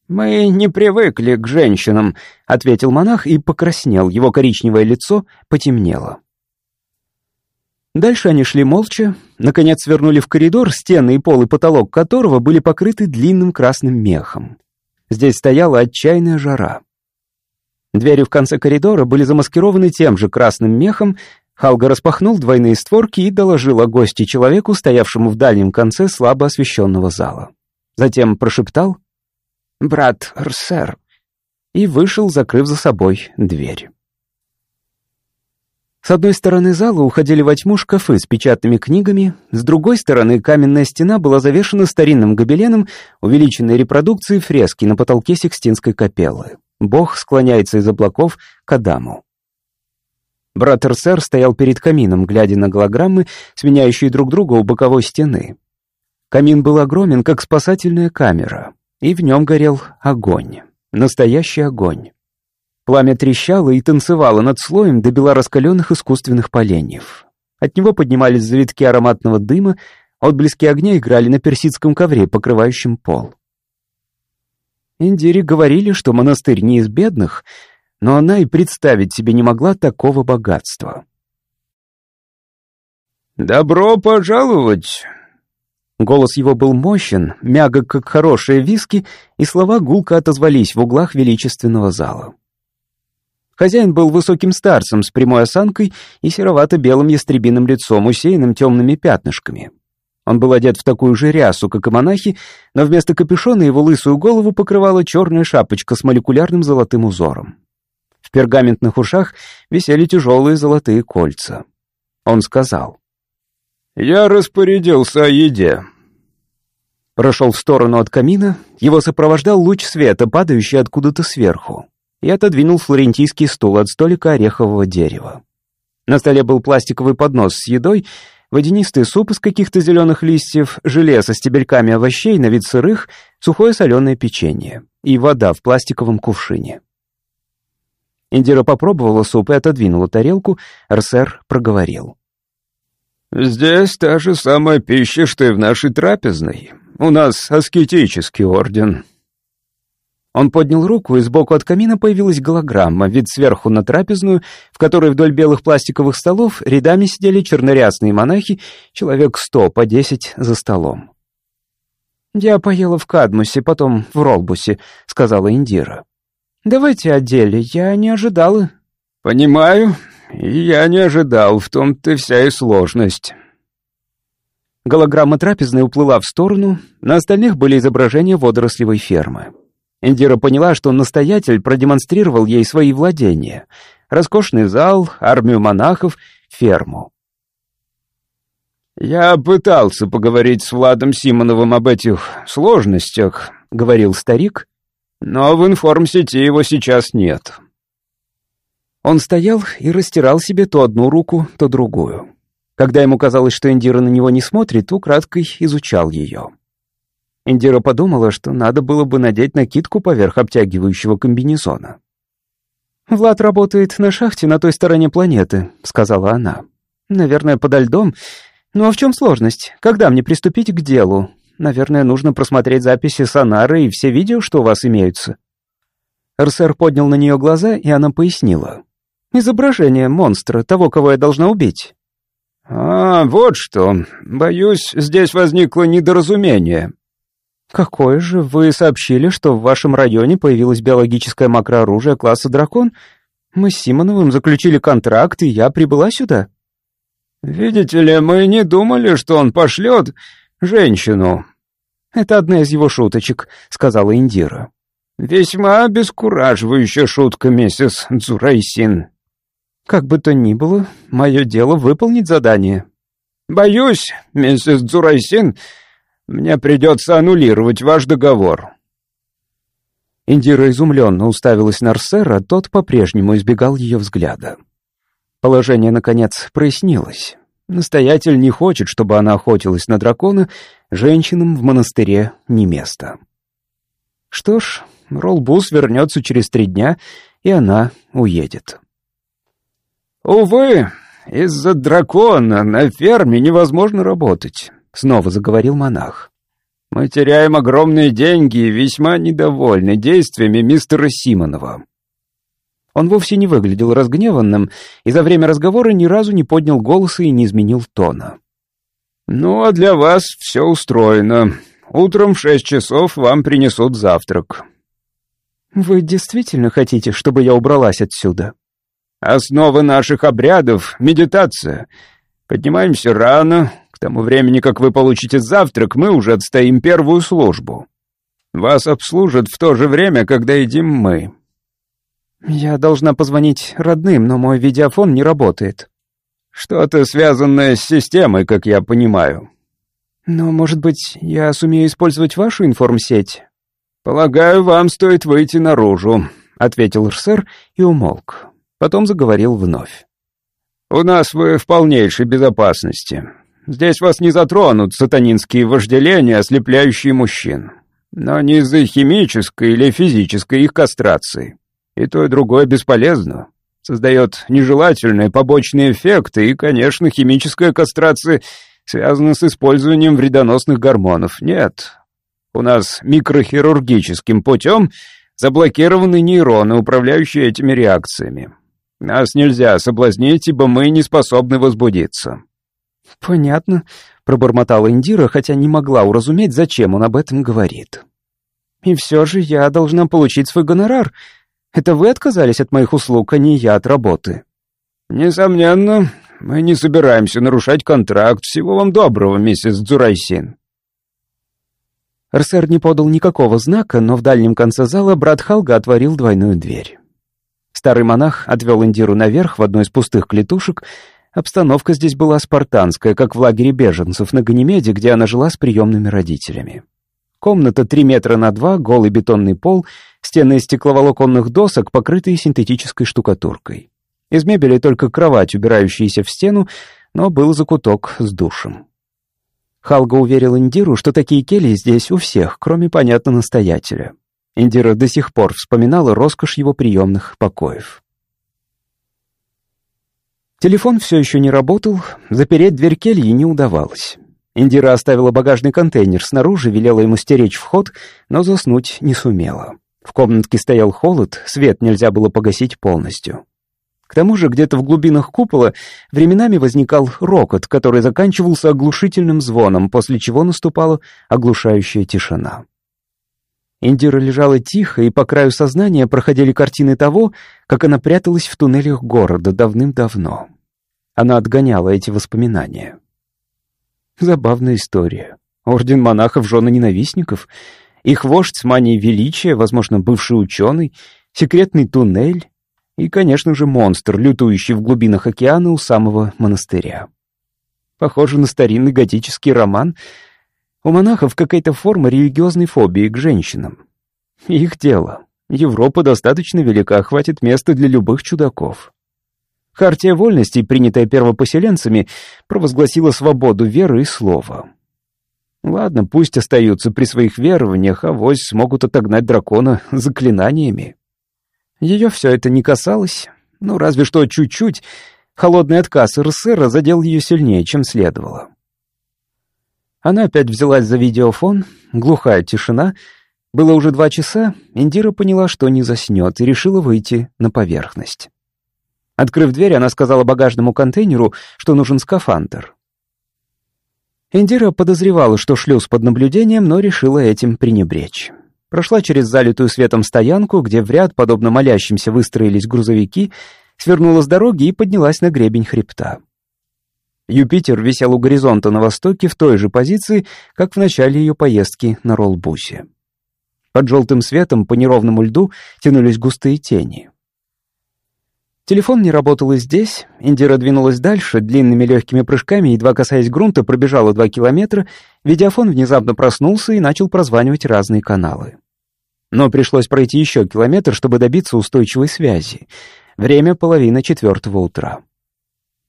«Мы не привыкли к женщинам», — ответил монах и покраснел, его коричневое лицо потемнело. Дальше они шли молча, наконец свернули в коридор, стены и пол и потолок которого были покрыты длинным красным мехом. Здесь стояла отчаянная жара. Двери в конце коридора были замаскированы тем же красным мехом, Халга распахнул двойные створки и доложил о гости человеку, стоявшему в дальнем конце слабо освещенного зала. Затем прошептал «Брат Рсер» и вышел, закрыв за собой дверь. С одной стороны зала уходили во тьму шкафы с печатными книгами, с другой стороны каменная стена была завешена старинным гобеленом, увеличенной репродукцией фрески на потолке Сикстинской капеллы. Бог склоняется из облаков к Адаму. Брат Эрсер стоял перед камином, глядя на голограммы, сменяющие друг друга у боковой стены. Камин был огромен, как спасательная камера, и в нем горел огонь. Настоящий огонь. Пламя трещало и танцевало над слоем до бела раскаленных искусственных поленьев. От него поднимались завитки ароматного дыма, отблески огня играли на персидском ковре, покрывающем пол. Индире говорили, что монастырь не из бедных, но она и представить себе не могла такого богатства. «Добро пожаловать!» Голос его был мощен, мягок, как хорошие виски, и слова гулко отозвались в углах величественного зала. Хозяин был высоким старцем с прямой осанкой и серовато-белым ястребиным лицом, усеянным темными пятнышками. Он был одет в такую же рясу, как и монахи, но вместо капюшона его лысую голову покрывала черная шапочка с молекулярным золотым узором. В пергаментных ушах висели тяжелые золотые кольца. Он сказал. «Я распорядился о еде». Прошел в сторону от камина, его сопровождал луч света, падающий откуда-то сверху и отодвинул флорентийский стул от столика орехового дерева. На столе был пластиковый поднос с едой, водянистый суп из каких-то зеленых листьев, желе со стебельками овощей на вид сырых, сухое соленое печенье и вода в пластиковом кувшине. Индира попробовала суп и отодвинула тарелку, Арсер проговорил. «Здесь та же самая пища, что и в нашей трапезной. У нас аскетический орден». Он поднял руку, и сбоку от камина появилась голограмма, вид сверху на трапезную, в которой вдоль белых пластиковых столов рядами сидели чернорясные монахи, человек сто по десять за столом. «Я поела в Кадмусе, потом в Ролбусе», — сказала Индира. «Давайте о деле, я не ожидала». «Понимаю, я не ожидал, в том-то вся и сложность». Голограмма трапезной уплыла в сторону, на остальных были изображения водорослевой фермы. Индира поняла, что настоятель продемонстрировал ей свои владения. Роскошный зал, армию монахов, ферму. «Я пытался поговорить с Владом Симоновым об этих сложностях», — говорил старик, «но в информсети его сейчас нет». Он стоял и растирал себе то одну руку, то другую. Когда ему казалось, что Индира на него не смотрит, украдкой изучал ее. Индира подумала, что надо было бы надеть накидку поверх обтягивающего комбинезона. «Влад работает на шахте на той стороне планеты», — сказала она. «Наверное, подо льдом. Ну а в чем сложность? Когда мне приступить к делу? Наверное, нужно просмотреть записи сонара и все видео, что у вас имеются». Эрсер поднял на нее глаза, и она пояснила. «Изображение монстра, того, кого я должна убить». «А, вот что. Боюсь, здесь возникло недоразумение. «Какое же? Вы сообщили, что в вашем районе появилось биологическое макрооружие класса «Дракон»? Мы с Симоновым заключили контракт, и я прибыла сюда». «Видите ли, мы не думали, что он пошлет женщину». «Это одна из его шуточек», — сказала Индира. «Весьма обескураживающая шутка, миссис Дзурайсин». «Как бы то ни было, мое дело выполнить задание». «Боюсь, миссис Дзурайсин, мне придется аннулировать ваш договор». Индира изумленно уставилась на Арсера, тот по-прежнему избегал ее взгляда. Положение, наконец, прояснилось. Настоятель не хочет, чтобы она охотилась на дракона, женщинам в монастыре не место. Что ж, Ролбус вернется через три дня, и она уедет. «Увы, из-за дракона на ферме невозможно работать. — снова заговорил монах. «Мы теряем огромные деньги и весьма недовольны действиями мистера Симонова». Он вовсе не выглядел разгневанным и за время разговора ни разу не поднял голоса и не изменил тона. «Ну, а для вас все устроено. Утром в шесть часов вам принесут завтрак». «Вы действительно хотите, чтобы я убралась отсюда?» «Основа наших обрядов — медитация. Поднимаемся рано, к тому времени, как вы получите завтрак, мы уже отстоим первую службу. Вас обслужат в то же время, когда едим мы». «Я должна позвонить родным, но мой видеофон не работает». Что-то связанное с системой, как я понимаю. Но, может быть, я сумею использовать вашу информсеть? Полагаю, вам стоит выйти наружу, ответил Рсер и умолк. Потом заговорил вновь. У нас вы в полнейшей безопасности. Здесь вас не затронут сатанинские вожделения, ослепляющие мужчин. Но не из-за химической или физической их кастрации. И то, и другое бесполезно. Создает нежелательные побочные эффекты, и, конечно, химическая кастрация связана с использованием вредоносных гормонов. Нет. У нас микрохирургическим путем заблокированы нейроны, управляющие этими реакциями. Нас нельзя соблазнить, ибо мы не способны возбудиться. «Понятно», — пробормотала Индира, хотя не могла уразуметь, зачем он об этом говорит. «И все же я должна получить свой гонорар. Это вы отказались от моих услуг, а не я от работы». «Несомненно, мы не собираемся нарушать контракт. Всего вам доброго, миссис Дзурайсин». Рсер не подал никакого знака, но в дальнем конце зала брат Халга отворил двойную дверь. Старый монах отвел Индиру наверх в одну из пустых клетушек Обстановка здесь была спартанская, как в лагере беженцев на Ганимеде, где она жила с приемными родителями. Комната 3 метра на 2, голый бетонный пол, стены из стекловолоконных досок, покрытые синтетической штукатуркой. Из мебели только кровать, убирающаяся в стену, но был закуток с душем. Халга уверил Индиру, что такие кельи здесь у всех, кроме, понятно, настоятеля. Индира до сих пор вспоминала роскошь его приемных покоев. Телефон все еще не работал, запереть дверь кельи не удавалось. Индира оставила багажный контейнер снаружи, велела ему стеречь вход, но заснуть не сумела. В комнатке стоял холод, свет нельзя было погасить полностью. К тому же где-то в глубинах купола временами возникал рокот, который заканчивался оглушительным звоном, после чего наступала оглушающая тишина. Индира лежала тихо, и по краю сознания проходили картины того, как она пряталась в туннелях города давным-давно. Она отгоняла эти воспоминания. Забавная история. Орден монахов жены ненавистников, их вождь с манией величия, возможно, бывший ученый, секретный туннель и, конечно же, монстр, лютующий в глубинах океана у самого монастыря. Похоже на старинный готический роман — у монахов какая-то форма религиозной фобии к женщинам. Их дело. Европа достаточно велика, хватит места для любых чудаков. Хартия вольностей, принятая первопоселенцами, провозгласила свободу веры и слова. Ладно, пусть остаются при своих верованиях, а вось смогут отогнать дракона заклинаниями. Ее все это не касалось, ну разве что чуть-чуть. Холодный отказ РСР задел ее сильнее, чем следовало. Она опять взялась за видеофон, глухая тишина. Было уже два часа, Индира поняла, что не заснет, и решила выйти на поверхность. Открыв дверь, она сказала багажному контейнеру, что нужен скафандр. Индира подозревала, что шлюз под наблюдением, но решила этим пренебречь. Прошла через залитую светом стоянку, где в ряд, подобно молящимся, выстроились грузовики, свернула с дороги и поднялась на гребень хребта. Юпитер висел у горизонта на востоке в той же позиции, как в начале ее поездки на Роллбусе. Под желтым светом по неровному льду тянулись густые тени. Телефон не работал и здесь. Индира двинулась дальше, длинными легкими прыжками, едва касаясь грунта, пробежала два километра. Видеофон внезапно проснулся и начал прозванивать разные каналы. Но пришлось пройти еще километр, чтобы добиться устойчивой связи. Время половина четвертого утра.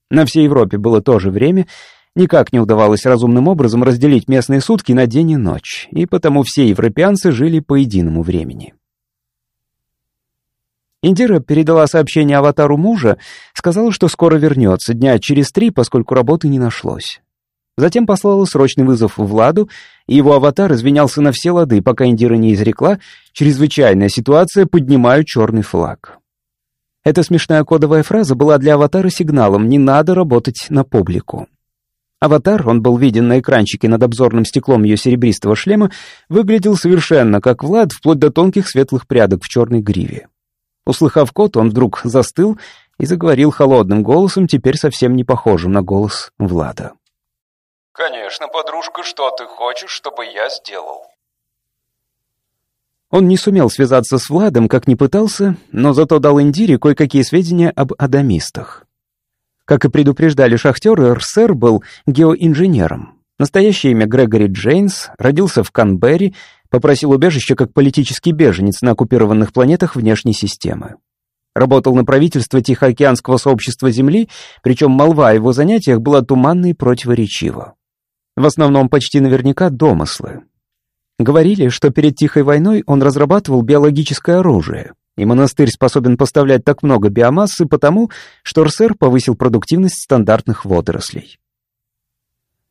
На всей Европе было то же время, никак не удавалось разумным образом разделить местные сутки на день и ночь, и потому все европеанцы жили по единому времени. Индира передала сообщение аватару мужа, сказала, что скоро вернется, дня через три, поскольку работы не нашлось. Затем послала срочный вызов Владу, и его аватар извинялся на все лады, пока Индира не изрекла «Чрезвычайная ситуация, поднимаю черный флаг». Эта смешная кодовая фраза была для аватара сигналом «не надо работать на публику». Аватар, он был виден на экранчике над обзорным стеклом ее серебристого шлема, выглядел совершенно как Влад, вплоть до тонких светлых прядок в черной гриве. Услыхав код, он вдруг застыл и заговорил холодным голосом, теперь совсем не похожим на голос Влада. «Конечно, подружка, что ты хочешь, чтобы я сделал?» Он не сумел связаться с Владом, как ни пытался, но зато дал Индире кое-какие сведения об адамистах. Как и предупреждали шахтеры, РСР был геоинженером. Настоящее имя Грегори Джейнс, родился в Канберри, попросил убежище как политический беженец на оккупированных планетах внешней системы. Работал на правительство Тихоокеанского сообщества Земли, причем молва о его занятиях была туманна и противоречива. В основном почти наверняка домыслы. Говорили, что перед Тихой войной он разрабатывал биологическое оружие, и монастырь способен поставлять так много биомассы потому, что РСР повысил продуктивность стандартных водорослей.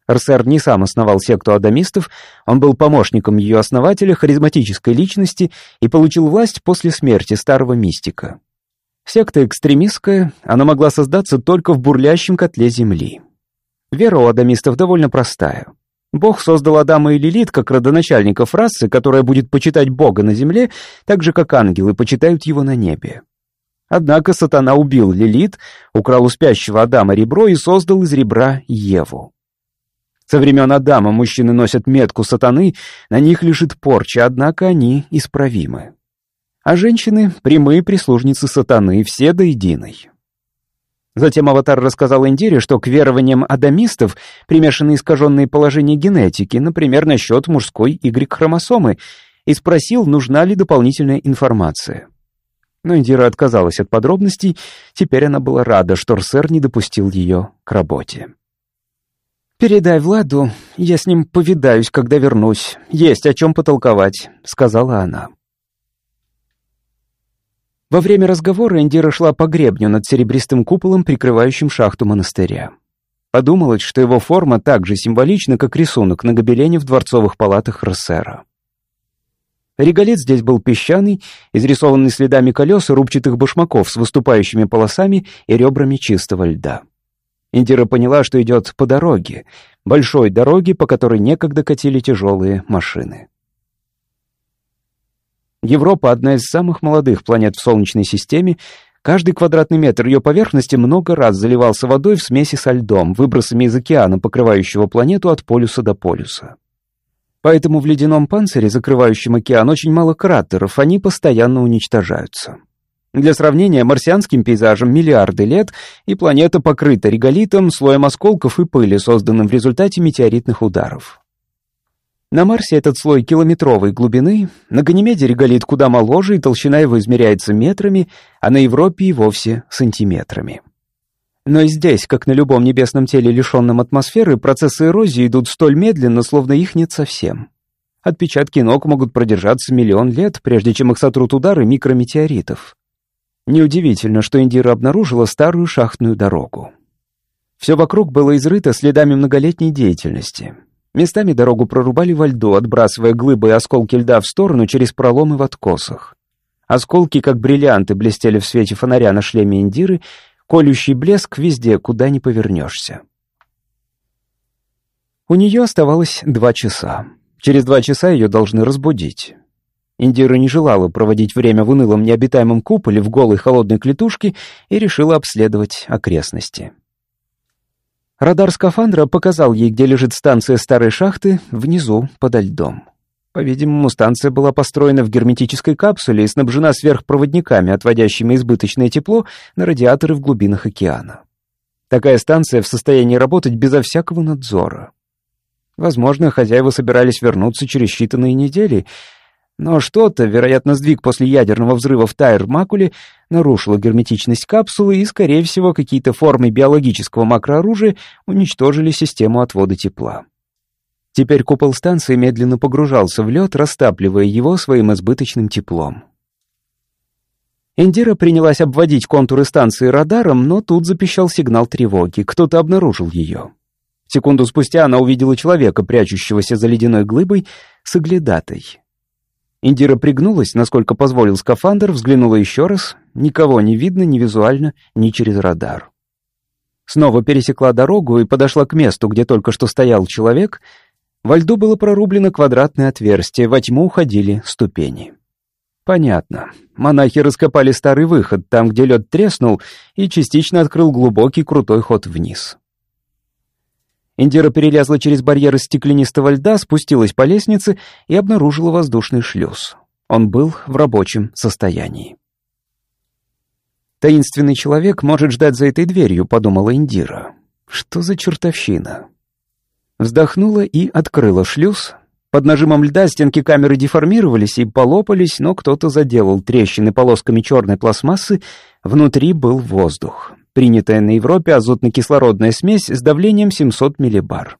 РСР не сам основал секту адамистов, он был помощником ее основателя, харизматической личности и получил власть после смерти старого мистика. Секта экстремистская, она могла создаться только в бурлящем котле земли. Вера у адамистов довольно простая. Бог создал Адама и Лилит как родоначальников расы, которая будет почитать Бога на земле, так же, как ангелы почитают его на небе. Однако сатана убил Лилит, украл у спящего Адама ребро и создал из ребра Еву. Со времен Адама мужчины носят метку сатаны, на них лежит порча, однако они исправимы. А женщины — прямые прислужницы сатаны, все до единой. Затем Аватар рассказал Индире, что к верованиям адамистов примешаны искаженные положения генетики, например, насчет мужской Y-хромосомы, и спросил, нужна ли дополнительная информация. Но Индира отказалась от подробностей, теперь она была рада, что Рсер не допустил ее к работе. «Передай Владу, я с ним повидаюсь, когда вернусь. Есть о чем потолковать», — сказала она. Во время разговора Индира шла по гребню над серебристым куполом, прикрывающим шахту монастыря. Подумалось, что его форма так же символична, как рисунок на гобелене в дворцовых палатах Рассера. Реголит здесь был песчаный, изрисованный следами колес и рубчатых башмаков с выступающими полосами и ребрами чистого льда. Индира поняла, что идет по дороге, большой дороге, по которой некогда катили тяжелые машины. Европа — одна из самых молодых планет в Солнечной системе, Каждый квадратный метр ее поверхности много раз заливался водой в смеси со льдом, выбросами из океана, покрывающего планету от полюса до полюса. Поэтому в ледяном панцире, закрывающем океан, очень мало кратеров, они постоянно уничтожаются. Для сравнения, марсианским пейзажем миллиарды лет, и планета покрыта реголитом, слоем осколков и пыли, созданным в результате метеоритных ударов. На Марсе этот слой километровой глубины, на Ганимеде реголит куда моложе, и толщина его измеряется метрами, а на Европе и вовсе сантиметрами. Но и здесь, как на любом небесном теле, лишенном атмосферы, процессы эрозии идут столь медленно, словно их нет совсем. Отпечатки ног могут продержаться миллион лет, прежде чем их сотрут удары микрометеоритов. Неудивительно, что Индира обнаружила старую шахтную дорогу. Все вокруг было изрыто следами многолетней деятельности. Местами дорогу прорубали во льду, отбрасывая глыбы и осколки льда в сторону через проломы в откосах. Осколки, как бриллианты, блестели в свете фонаря на шлеме Индиры, колющий блеск везде, куда ни повернешься. У нее оставалось два часа. Через два часа ее должны разбудить. Индира не желала проводить время в унылом необитаемом куполе в голой холодной клетушке и решила обследовать окрестности. Радар скафандра показал ей, где лежит станция старой шахты, внизу, подо льдом. По-видимому, станция была построена в герметической капсуле и снабжена сверхпроводниками, отводящими избыточное тепло на радиаторы в глубинах океана. Такая станция в состоянии работать безо всякого надзора. Возможно, хозяева собирались вернуться через считанные недели, но что-то, вероятно, сдвиг после ядерного взрыва в Тайр-Макуле, нарушило герметичность капсулы, и, скорее всего, какие-то формы биологического макрооружия уничтожили систему отвода тепла. Теперь купол станции медленно погружался в лед, растапливая его своим избыточным теплом. Индира принялась обводить контуры станции радаром, но тут запищал сигнал тревоги, кто-то обнаружил ее. Секунду спустя она увидела человека, прячущегося за ледяной глыбой, с оглядатой. Индира пригнулась, насколько позволил скафандр, взглянула еще раз. Никого не видно ни визуально, ни через радар. Снова пересекла дорогу и подошла к месту, где только что стоял человек. Во льду было прорублено квадратное отверстие, во тьму уходили ступени. Понятно. Монахи раскопали старый выход, там, где лед треснул, и частично открыл глубокий крутой ход вниз. Индира перелезла через барьер из стеклянистого льда, спустилась по лестнице и обнаружила воздушный шлюз. Он был в рабочем состоянии. «Таинственный человек может ждать за этой дверью», — подумала Индира. «Что за чертовщина?» Вздохнула и открыла шлюз. Под нажимом льда стенки камеры деформировались и полопались, но кто-то заделал трещины полосками черной пластмассы, внутри был воздух. Принятая на Европе азотно-кислородная смесь с давлением 700 миллибар.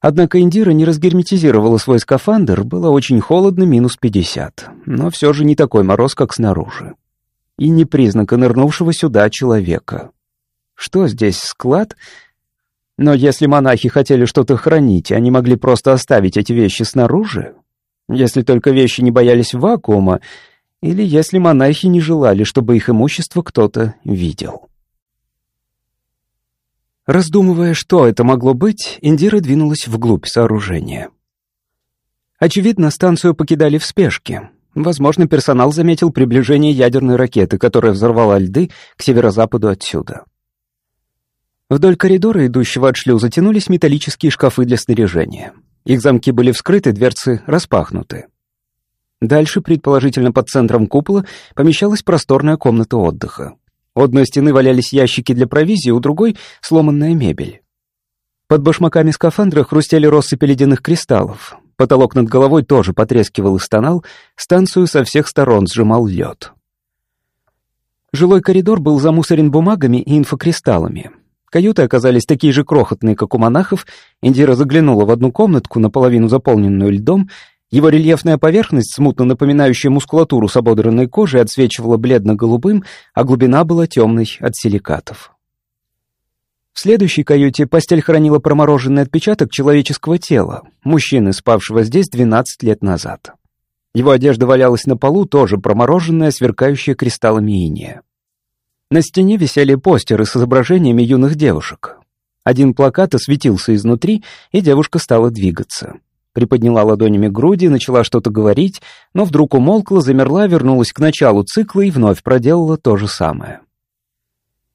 Однако Индира не разгерметизировала свой скафандр, было очень холодно, минус 50, но все же не такой мороз, как снаружи. И не признака нырнувшего сюда человека. Что здесь, склад? Но если монахи хотели что-то хранить, они могли просто оставить эти вещи снаружи? Если только вещи не боялись вакуума, или если монахи не желали, чтобы их имущество кто-то видел. Раздумывая, что это могло быть, Индира двинулась вглубь сооружения. Очевидно, станцию покидали в спешке. Возможно, персонал заметил приближение ядерной ракеты, которая взорвала льды к северо-западу отсюда. Вдоль коридора, идущего от шлюза, тянулись металлические шкафы для снаряжения. Их замки были вскрыты, дверцы распахнуты. Дальше, предположительно под центром купола, помещалась просторная комната отдыха. У одной стены валялись ящики для провизии, у другой — сломанная мебель. Под башмаками скафандра хрустели россыпи ледяных кристаллов. Потолок над головой тоже потрескивал и стонал, станцию со всех сторон сжимал лед. Жилой коридор был замусорен бумагами и инфокристаллами. Каюты оказались такие же крохотные, как у монахов. Индира заглянула в одну комнатку, наполовину заполненную льдом, его рельефная поверхность, смутно напоминающая мускулатуру с ободранной кожей, отсвечивала бледно-голубым, а глубина была темной от силикатов. В следующей каюте постель хранила промороженный отпечаток человеческого тела, мужчины, спавшего здесь 12 лет назад. Его одежда валялась на полу, тоже промороженная, сверкающая кристаллами иния. На стене висели постеры с изображениями юных девушек. Один плакат осветился изнутри, и девушка стала двигаться приподняла ладонями груди, начала что-то говорить, но вдруг умолкла, замерла, вернулась к началу цикла и вновь проделала то же самое.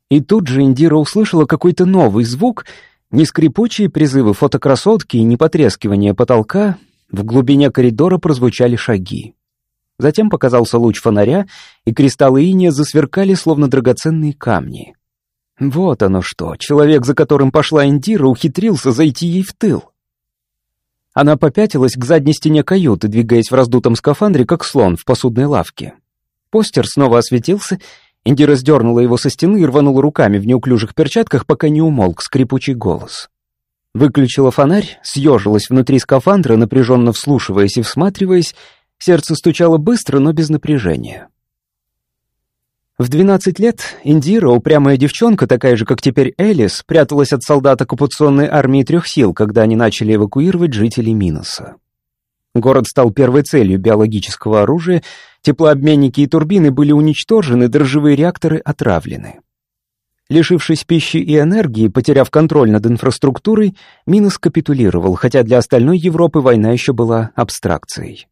И тут же Индира услышала какой-то новый звук, не скрипучие призывы фотокрасотки и не потрескивание потолка, в глубине коридора прозвучали шаги. Затем показался луч фонаря, и кристаллы иния засверкали, словно драгоценные камни. Вот оно что, человек, за которым пошла Индира, ухитрился зайти ей в тыл. Она попятилась к задней стене каюты, двигаясь в раздутом скафандре, как слон в посудной лавке. Постер снова осветился, Индира сдернула его со стены и рванула руками в неуклюжих перчатках, пока не умолк скрипучий голос. Выключила фонарь, съежилась внутри скафандра, напряженно вслушиваясь и всматриваясь, сердце стучало быстро, но без напряжения. В 12 лет Индира, упрямая девчонка, такая же, как теперь Элис, пряталась от солдат оккупационной армии трех сил, когда они начали эвакуировать жителей Миноса. Город стал первой целью биологического оружия, теплообменники и турбины были уничтожены, дрожжевые реакторы отравлены. Лишившись пищи и энергии, потеряв контроль над инфраструктурой, Минос капитулировал, хотя для остальной Европы война еще была абстракцией.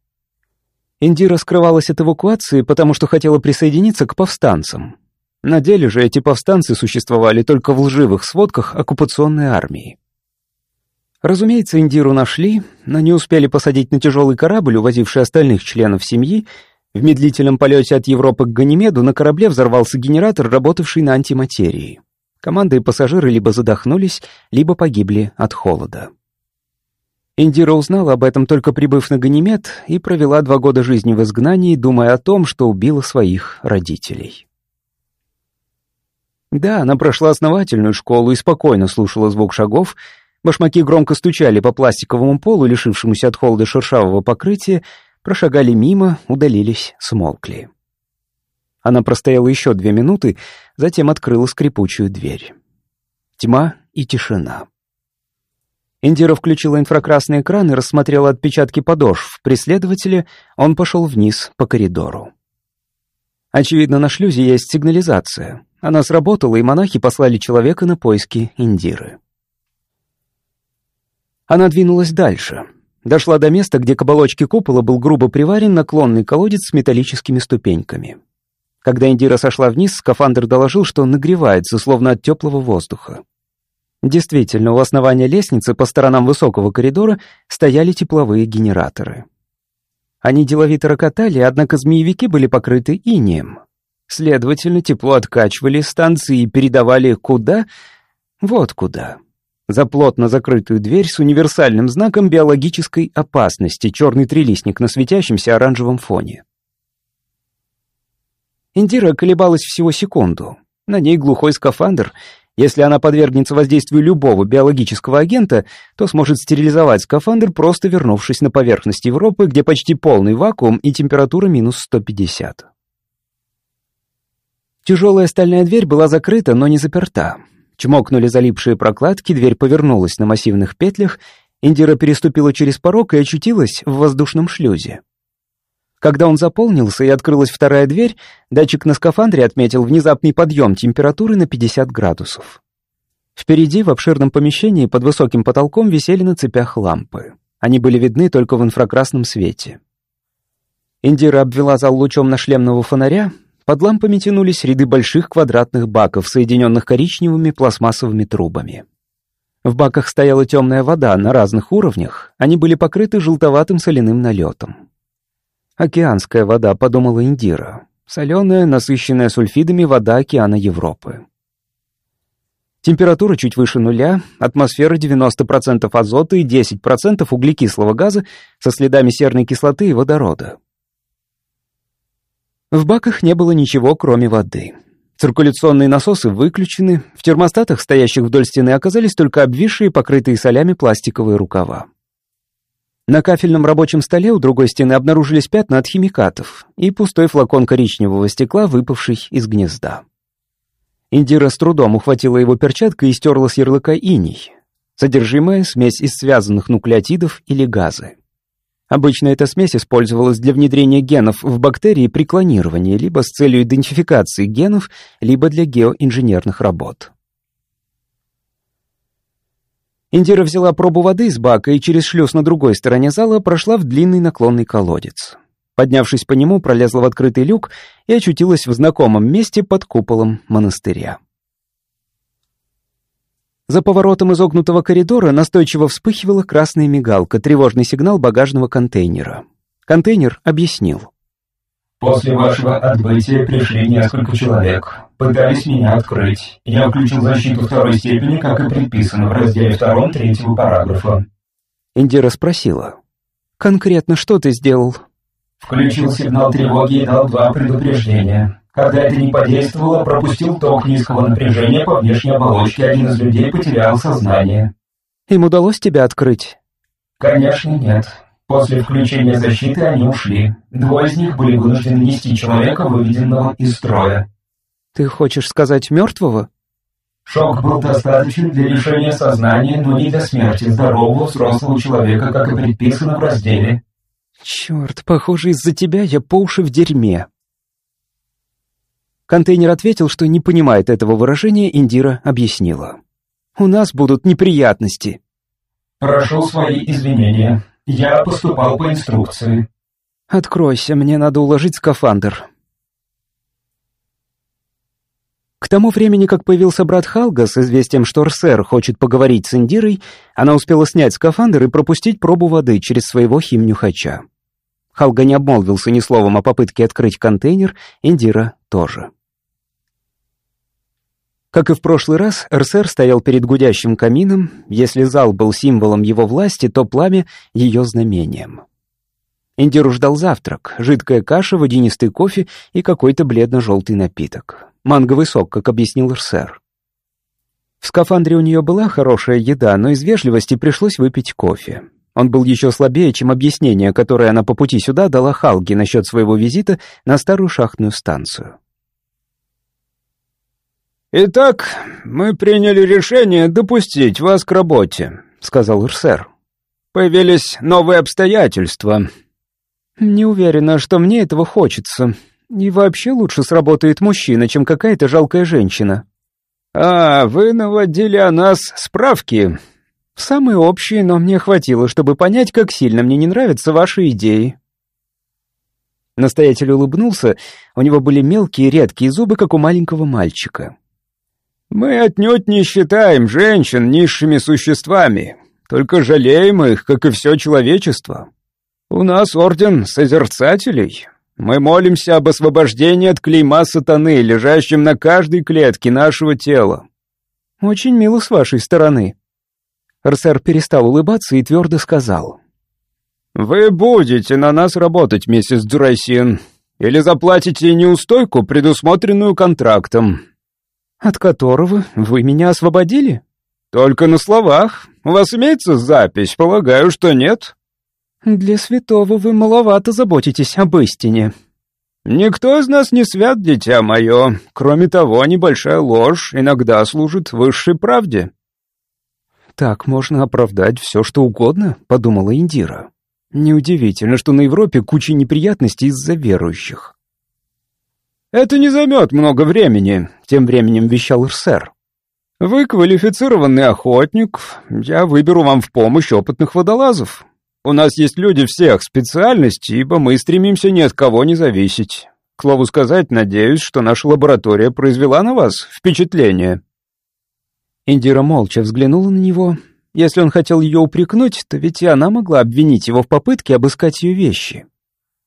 Индира скрывалась от эвакуации, потому что хотела присоединиться к повстанцам. На деле же эти повстанцы существовали только в лживых сводках оккупационной армии. Разумеется, Индиру нашли, но не успели посадить на тяжелый корабль, увозивший остальных членов семьи. В медлительном полете от Европы к Ганимеду на корабле взорвался генератор, работавший на антиматерии. Команда и пассажиры либо задохнулись, либо погибли от холода. Индира узнала об этом только прибыв на Ганимед и провела два года жизни в изгнании, думая о том, что убила своих родителей. Да, она прошла основательную школу и спокойно слушала звук шагов, башмаки громко стучали по пластиковому полу, лишившемуся от холода шершавого покрытия, прошагали мимо, удалились, смолкли. Она простояла еще две минуты, затем открыла скрипучую дверь. Тьма и тишина. Индира включила инфракрасный экран и рассмотрела отпечатки подошв. Преследователя он пошел вниз по коридору. Очевидно, на шлюзе есть сигнализация. Она сработала, и монахи послали человека на поиски Индиры. Она двинулась дальше. Дошла до места, где к оболочке купола был грубо приварен наклонный колодец с металлическими ступеньками. Когда Индира сошла вниз, скафандр доложил, что он нагревается, словно от теплого воздуха. Действительно, у основания лестницы по сторонам высокого коридора стояли тепловые генераторы. Они деловито рокотали, однако змеевики были покрыты инеем. Следовательно, тепло откачивали станции и передавали куда? Вот куда. За плотно закрытую дверь с универсальным знаком биологической опасности, черный трилистник на светящемся оранжевом фоне. Индира колебалась всего секунду. На ней глухой скафандр. Если она подвергнется воздействию любого биологического агента, то сможет стерилизовать скафандр, просто вернувшись на поверхность Европы, где почти полный вакуум и температура минус 150. Тяжелая стальная дверь была закрыта, но не заперта. Чмокнули залипшие прокладки, дверь повернулась на массивных петлях, Индира переступила через порог и очутилась в воздушном шлюзе. Когда он заполнился и открылась вторая дверь, датчик на скафандре отметил внезапный подъем температуры на 50 градусов. Впереди, в обширном помещении, под высоким потолком висели на цепях лампы. Они были видны только в инфракрасном свете. Индира обвела зал лучом нашлемного фонаря, под лампами тянулись ряды больших квадратных баков, соединенных коричневыми пластмассовыми трубами. В баках стояла темная вода на разных уровнях, они были покрыты желтоватым соляным налетом. «Океанская вода», — подумала Индира. «Соленая, насыщенная сульфидами вода океана Европы». Температура чуть выше нуля, атмосфера 90% азота и 10% углекислого газа со следами серной кислоты и водорода. В баках не было ничего, кроме воды. Циркуляционные насосы выключены, в термостатах, стоящих вдоль стены, оказались только обвисшие, покрытые солями пластиковые рукава. На кафельном рабочем столе у другой стены обнаружились пятна от химикатов и пустой флакон коричневого стекла, выпавший из гнезда. Индира с трудом ухватила его перчаткой и стерла с ярлыка иней. Содержимое — смесь из связанных нуклеотидов или газы. Обычно эта смесь использовалась для внедрения генов в бактерии при клонировании, либо с целью идентификации генов, либо для геоинженерных работ. Индира взяла пробу воды из бака и через шлюз на другой стороне зала прошла в длинный наклонный колодец. Поднявшись по нему, пролезла в открытый люк и очутилась в знакомом месте под куполом монастыря. За поворотом изогнутого коридора настойчиво вспыхивала красная мигалка, тревожный сигнал багажного контейнера. Контейнер объяснил. «После вашего отбытия пришли несколько человек. Пытались меня открыть. Я включил защиту второй степени, как и предписано в разделе втором третьего параграфа». Индира спросила. «Конкретно что ты сделал?» Включил сигнал тревоги и дал два предупреждения. Когда это не подействовало, пропустил ток низкого напряжения по внешней оболочке, один из людей потерял сознание. Им удалось тебя открыть? Конечно, нет. После включения защиты они ушли. Двое из них были вынуждены нести человека, выведенного из строя. Ты хочешь сказать мертвого? Шок был достаточен для лишения сознания, но не для смерти здорового взрослого человека, как и предписано в разделе. Черт, похоже, из-за тебя я по уши в дерьме. Контейнер ответил, что не понимает этого выражения, Индира объяснила. «У нас будут неприятности». «Прошу свои извинения. Я поступал по инструкции». «Откройся, мне надо уложить скафандр». К тому времени, как появился брат Халга с известием, что Рсер хочет поговорить с Индирой, она успела снять скафандр и пропустить пробу воды через своего химнюхача. Халга не обмолвился ни словом о попытке открыть контейнер, Индира тоже. Как и в прошлый раз, РСР стоял перед гудящим камином. Если зал был символом его власти, то пламя — ее знамением. Индиру ждал завтрак, жидкая каша, водянистый кофе и какой-то бледно-желтый напиток. Манговый сок, как объяснил РСР. В скафандре у нее была хорошая еда, но из вежливости пришлось выпить кофе. Он был еще слабее, чем объяснение, которое она по пути сюда дала Халге насчет своего визита на старую шахтную станцию. «Итак, мы приняли решение допустить вас к работе», — сказал Урсер. «Появились новые обстоятельства». «Не уверена, что мне этого хочется. И вообще лучше сработает мужчина, чем какая-то жалкая женщина». «А, вы наводили о нас справки?» «Самые общие, но мне хватило, чтобы понять, как сильно мне не нравятся ваши идеи». Настоятель улыбнулся, у него были мелкие редкие зубы, как у маленького мальчика. Мы отнюдь не считаем женщин низшими существами, только жалеем их, как и все человечество. У нас орден созерцателей. Мы молимся об освобождении от клейма сатаны, лежащем на каждой клетке нашего тела». «Очень мило с вашей стороны». Рсер перестал улыбаться и твердо сказал. «Вы будете на нас работать, миссис Дюрайсин, или заплатите неустойку, предусмотренную контрактом». «От которого вы меня освободили?» «Только на словах. У вас имеется запись? Полагаю, что нет». «Для святого вы маловато заботитесь об истине». «Никто из нас не свят, дитя мое. Кроме того, небольшая ложь иногда служит высшей правде». «Так можно оправдать все, что угодно», — подумала Индира. «Неудивительно, что на Европе куча неприятностей из-за верующих». «Это не займет много времени», — тем временем вещал Ирсер. «Вы квалифицированный охотник. Я выберу вам в помощь опытных водолазов. У нас есть люди всех специальностей, ибо мы стремимся ни от кого не зависеть. К слову сказать, надеюсь, что наша лаборатория произвела на вас впечатление». Индира молча взглянула на него. Если он хотел ее упрекнуть, то ведь и она могла обвинить его в попытке обыскать ее вещи.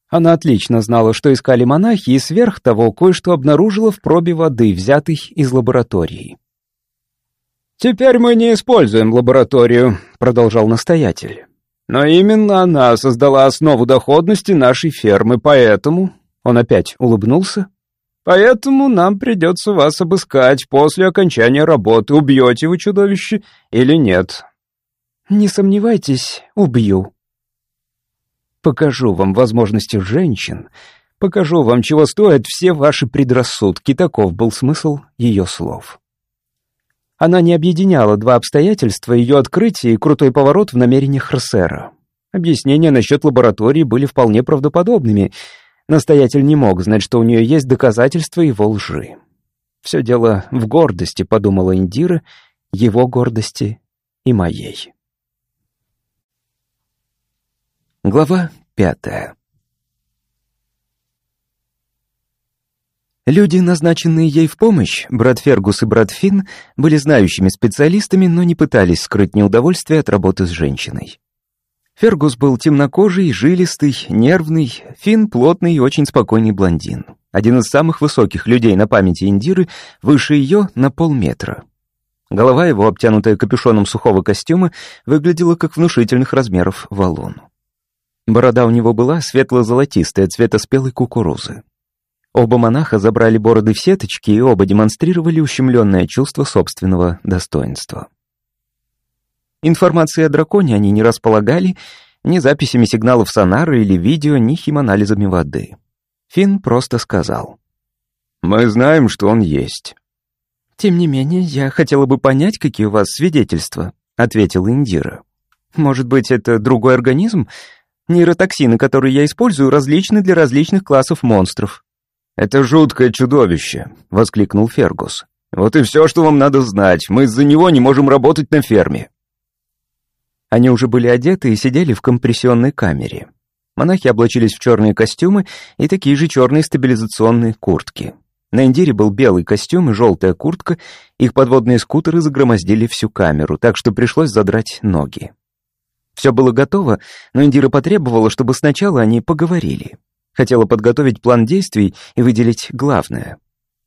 Она отлично знала, что искали монахи, и сверх того кое-что обнаружила в пробе воды, взятой из лаборатории. «Теперь мы не используем лабораторию», — продолжал настоятель. «Но именно она создала основу доходности нашей фермы, поэтому...» Он опять улыбнулся. «Поэтому нам придется вас обыскать после окончания работы. Убьете вы чудовище или нет?» «Не сомневайтесь, убью». «Покажу вам возможности женщин, покажу вам, чего стоят все ваши предрассудки», таков был смысл ее слов. Она не объединяла два обстоятельства, ее открытие и крутой поворот в намерениях Хрсера. Объяснения насчет лаборатории были вполне правдоподобными. Настоятель не мог знать, что у нее есть доказательства его лжи. «Все дело в гордости», — подумала Индира, — «его гордости и моей». Глава пятая Люди, назначенные ей в помощь, брат Фергус и брат Финн, были знающими специалистами, но не пытались скрыть неудовольствие от работы с женщиной. Фергус был темнокожий, жилистый, нервный, Финн — плотный и очень спокойный блондин. Один из самых высоких людей на памяти Индиры, выше ее на полметра. Голова его, обтянутая капюшоном сухого костюма, выглядела как внушительных размеров валун. Борода у него была светло-золотистая, цвета спелой кукурузы. Оба монаха забрали бороды в сеточки, и оба демонстрировали ущемленное чувство собственного достоинства. Информации о драконе они не располагали, ни записями сигналов сонара или видео, ни химанализами воды. Финн просто сказал. «Мы знаем, что он есть». «Тем не менее, я хотела бы понять, какие у вас свидетельства», — ответила Индира. «Может быть, это другой организм? Нейротоксины, которые я использую, различны для различных классов монстров. «Это жуткое чудовище», — воскликнул Фергус. «Вот и все, что вам надо знать. Мы из-за него не можем работать на ферме». Они уже были одеты и сидели в компрессионной камере. Монахи облачились в черные костюмы и такие же черные стабилизационные куртки. На Индире был белый костюм и желтая куртка, их подводные скутеры загромоздили всю камеру, так что пришлось задрать ноги. Все было готово, но Индира потребовала, чтобы сначала они поговорили. Хотела подготовить план действий и выделить главное.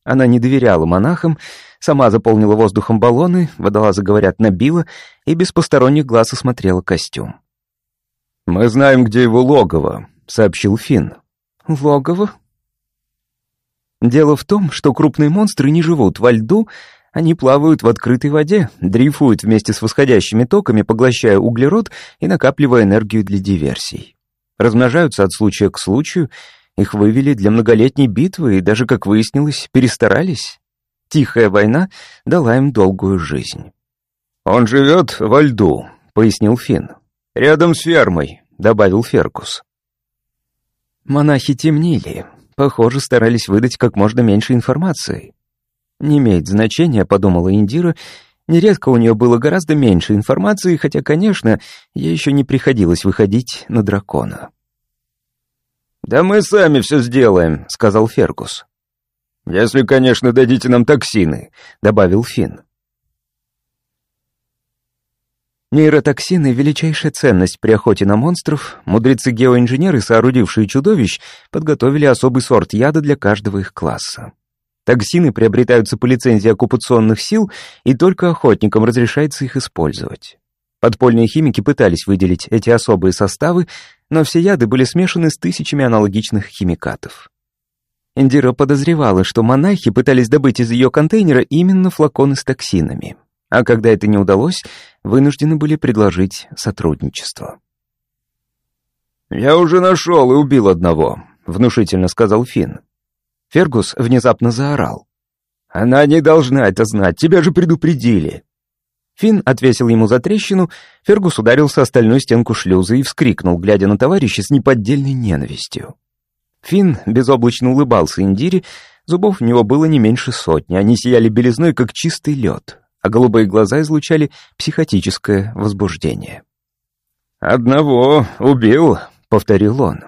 Она не доверяла монахам, сама заполнила воздухом баллоны, водолазы, говорят, набила, и без посторонних глаз осмотрела костюм. «Мы знаем, где его логово», — сообщил Финн. «Логово?» Дело в том, что крупные монстры не живут во льду, они плавают в открытой воде, дрейфуют вместе с восходящими токами, поглощая углерод и накапливая энергию для диверсий размножаются от случая к случаю, их вывели для многолетней битвы и даже, как выяснилось, перестарались. Тихая война дала им долгую жизнь. «Он живет во льду», — пояснил Финн. «Рядом с фермой», — добавил Феркус. Монахи темнили, похоже, старались выдать как можно меньше информации. «Не имеет значения», — подумала Индира, Нередко у нее было гораздо меньше информации, хотя, конечно, ей еще не приходилось выходить на дракона. «Да мы сами все сделаем», — сказал Фергус. «Если, конечно, дадите нам токсины», — добавил Финн. Нейротоксины — величайшая ценность при охоте на монстров. Мудрецы-геоинженеры, соорудившие чудовищ, подготовили особый сорт яда для каждого их класса. Токсины приобретаются по лицензии оккупационных сил, и только охотникам разрешается их использовать. Подпольные химики пытались выделить эти особые составы, но все яды были смешаны с тысячами аналогичных химикатов. Индира подозревала, что монахи пытались добыть из ее контейнера именно флаконы с токсинами, а когда это не удалось, вынуждены были предложить сотрудничество. «Я уже нашел и убил одного», — внушительно сказал Финн. Фергус внезапно заорал. «Она не должна это знать, тебя же предупредили!» Финн отвесил ему за трещину, Фергус ударился о стальную стенку шлюза и вскрикнул, глядя на товарища с неподдельной ненавистью. Финн безоблачно улыбался Индире, зубов у него было не меньше сотни, они сияли белизной, как чистый лед, а голубые глаза излучали психотическое возбуждение. «Одного убил», — повторил он.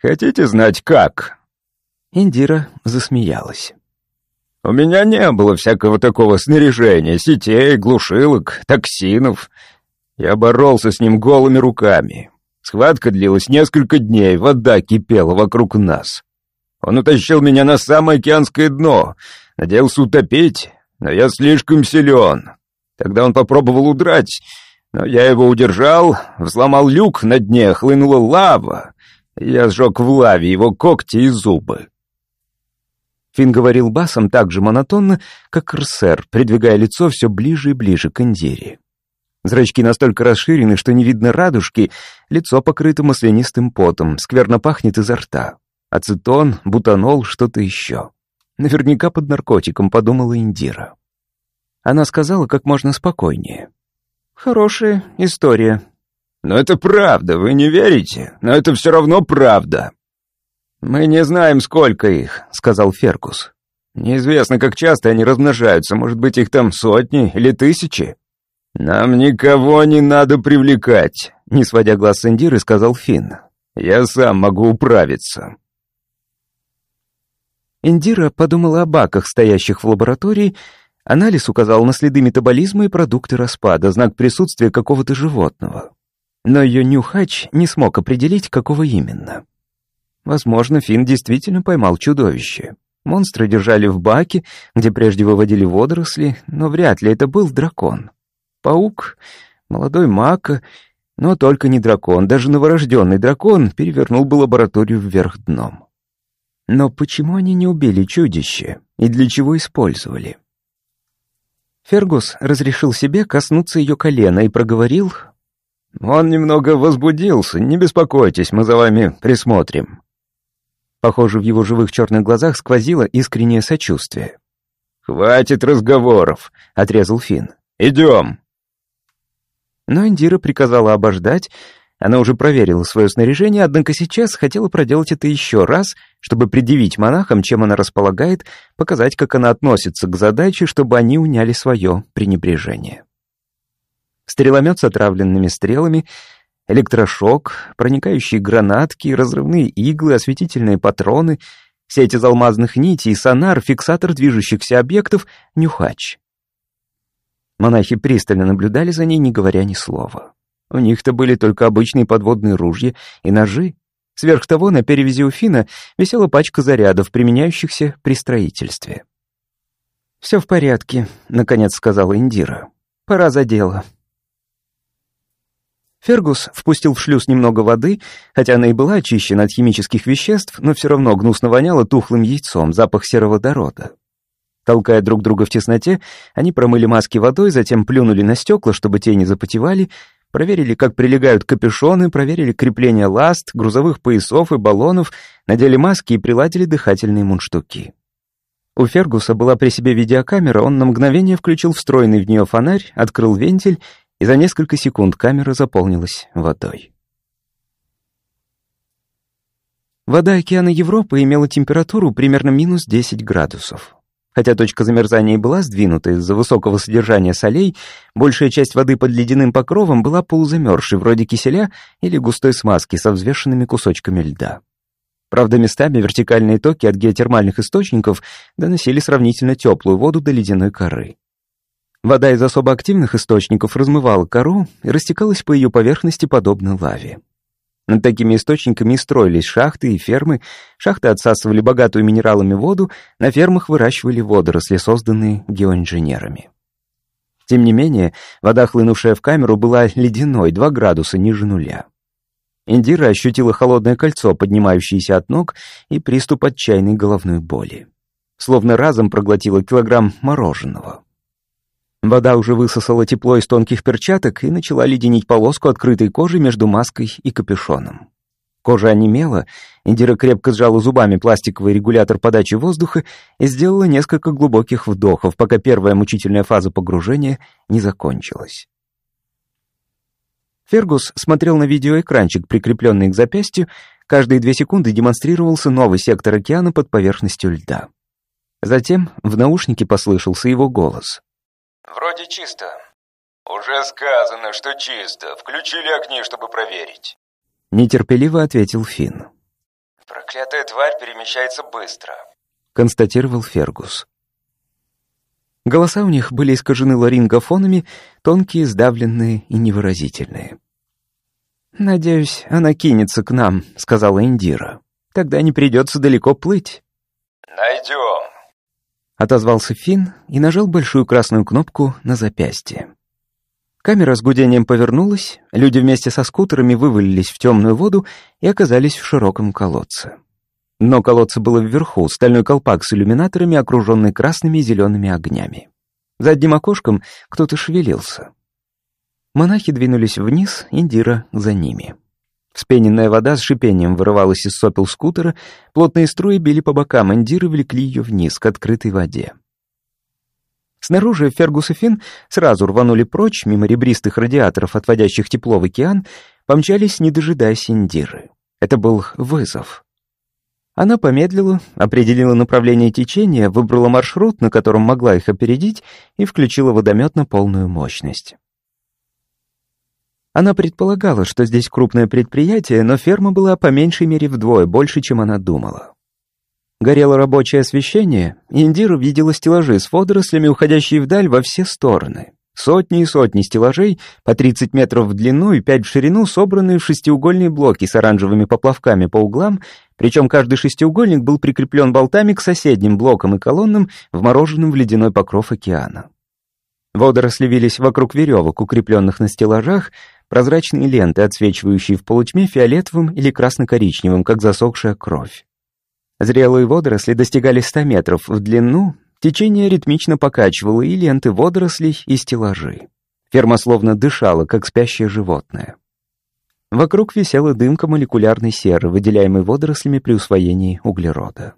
«Хотите знать, как?» Индира засмеялась. «У меня не было всякого такого снаряжения, сетей, глушилок, токсинов. Я боролся с ним голыми руками. Схватка длилась несколько дней, вода кипела вокруг нас. Он утащил меня на самое океанское дно, надеялся утопить, но я слишком силен. Тогда он попробовал удрать, но я его удержал, взломал люк на дне, хлынула лава. Я сжег в лаве его когти и зубы. Финн говорил басом так же монотонно, как Рсер, придвигая лицо все ближе и ближе к Индире. Зрачки настолько расширены, что не видно радужки, лицо покрыто маслянистым потом, скверно пахнет изо рта. Ацетон, бутанол, что-то еще. Наверняка под наркотиком, подумала Индира. Она сказала как можно спокойнее. «Хорошая история». «Но это правда, вы не верите? Но это все равно правда». «Мы не знаем, сколько их», — сказал Фергус. «Неизвестно, как часто они размножаются, может быть, их там сотни или тысячи». «Нам никого не надо привлекать», — не сводя глаз с Индиры, сказал Финн. «Я сам могу управиться». Индира подумала о баках, стоящих в лаборатории. Анализ указал на следы метаболизма и продукты распада, знак присутствия какого-то животного. Но ее нюхач не смог определить, какого именно. Возможно, Финн действительно поймал чудовище. Монстры держали в баке, где прежде выводили водоросли, но вряд ли это был дракон. Паук, молодой мака, но только не дракон. Даже новорожденный дракон перевернул бы лабораторию вверх дном. Но почему они не убили чудище и для чего использовали? Фергус разрешил себе коснуться ее колена и проговорил... «Он немного возбудился, не беспокойтесь, мы за вами присмотрим». Похоже, в его живых черных глазах сквозило искреннее сочувствие. «Хватит разговоров», — отрезал Финн. «Идем». Но Индира приказала обождать. Она уже проверила свое снаряжение, однако сейчас хотела проделать это еще раз, чтобы предъявить монахам, чем она располагает, показать, как она относится к задаче, чтобы они уняли свое пренебрежение. Стреломет с отравленными стрелами — электрошок, проникающие гранатки, разрывные иглы, осветительные патроны, сеть из алмазных нитей, сонар, фиксатор движущихся объектов, нюхач. Монахи пристально наблюдали за ней, не говоря ни слова. У них-то были только обычные подводные ружья и ножи. Сверх того, на перевязи у Фина висела пачка зарядов, применяющихся при строительстве. «Все в порядке», — наконец сказала Индира. «Пора за дело». Фергус впустил в шлюз немного воды, хотя она и была очищена от химических веществ, но все равно гнусно воняло тухлым яйцом, запах сероводорода. Толкая друг друга в тесноте, они промыли маски водой, затем плюнули на стекла, чтобы те не запотевали, проверили, как прилегают капюшоны, проверили крепление ласт, грузовых поясов и баллонов, надели маски и приладили дыхательные мундштуки. У Фергуса была при себе видеокамера, он на мгновение включил встроенный в нее фонарь, открыл вентиль и за несколько секунд камера заполнилась водой. Вода океана Европы имела температуру примерно минус 10 градусов. Хотя точка замерзания и была сдвинута из-за высокого содержания солей, большая часть воды под ледяным покровом была полузамерзшей, вроде киселя или густой смазки со взвешенными кусочками льда. Правда, местами вертикальные токи от геотермальных источников доносили сравнительно теплую воду до ледяной коры. Вода из особо активных источников размывала кору и растекалась по ее поверхности подобно лаве. Над такими источниками строились шахты и фермы. Шахты отсасывали богатую минералами воду, на фермах выращивали водоросли, созданные геоинженерами. Тем не менее, вода, хлынувшая в камеру, была ледяной, 2 градуса ниже нуля. Индира ощутила холодное кольцо, поднимающееся от ног, и приступ отчаянной головной боли. Словно разом проглотила килограмм мороженого. Вода уже высосала тепло из тонких перчаток и начала леденить полоску открытой кожи между маской и капюшоном. Кожа онемела, Индира крепко сжала зубами пластиковый регулятор подачи воздуха и сделала несколько глубоких вдохов, пока первая мучительная фаза погружения не закончилась. Фергус смотрел на видеоэкранчик, прикрепленный к запястью, каждые две секунды демонстрировался новый сектор океана под поверхностью льда. Затем в наушнике послышался его голос. Вроде чисто. Уже сказано, что чисто. Включили огни, чтобы проверить. Нетерпеливо ответил Финн. Проклятая тварь перемещается быстро. Констатировал Фергус. Голоса у них были искажены ларингофонами, тонкие, сдавленные и невыразительные. «Надеюсь, она кинется к нам», — сказала Индира. «Тогда не придется далеко плыть». «Найдем», Отозвался Финн и нажал большую красную кнопку на запястье. Камера с гудением повернулась, люди вместе со скутерами вывалились в темную воду и оказались в широком колодце. Дно колодца было вверху, стальной колпак с иллюминаторами, окруженный красными и зелеными огнями. За одним окошком кто-то шевелился. Монахи двинулись вниз, Индира за ними. Вспененная вода с шипением вырывалась из сопел скутера, плотные струи били по бокам, индиры влекли ее вниз, к открытой воде. Снаружи Фергус и Финн сразу рванули прочь, мимо ребристых радиаторов, отводящих тепло в океан, помчались, не дожидаясь индиры. Это был вызов. Она помедлила, определила направление течения, выбрала маршрут, на котором могла их опередить, и включила водомет на полную мощность. Она предполагала, что здесь крупное предприятие, но ферма была по меньшей мере вдвое больше, чем она думала. Горело рабочее освещение, и Индира видела стеллажи с водорослями, уходящие вдаль во все стороны. Сотни и сотни стеллажей, по 30 метров в длину и 5 в ширину, собранные в шестиугольные блоки с оранжевыми поплавками по углам, причем каждый шестиугольник был прикреплен болтами к соседним блокам и колоннам, вмороженным в ледяной покров океана. Водоросли вились вокруг веревок, укрепленных на стеллажах, прозрачные ленты, отсвечивающие в полутьме фиолетовым или красно-коричневым, как засохшая кровь. Зрелые водоросли достигали 100 метров в длину, течение ритмично покачивало и ленты водорослей, и стеллажи. Ферма словно дышала, как спящее животное. Вокруг висела дымка молекулярной серы, выделяемой водорослями при усвоении углерода.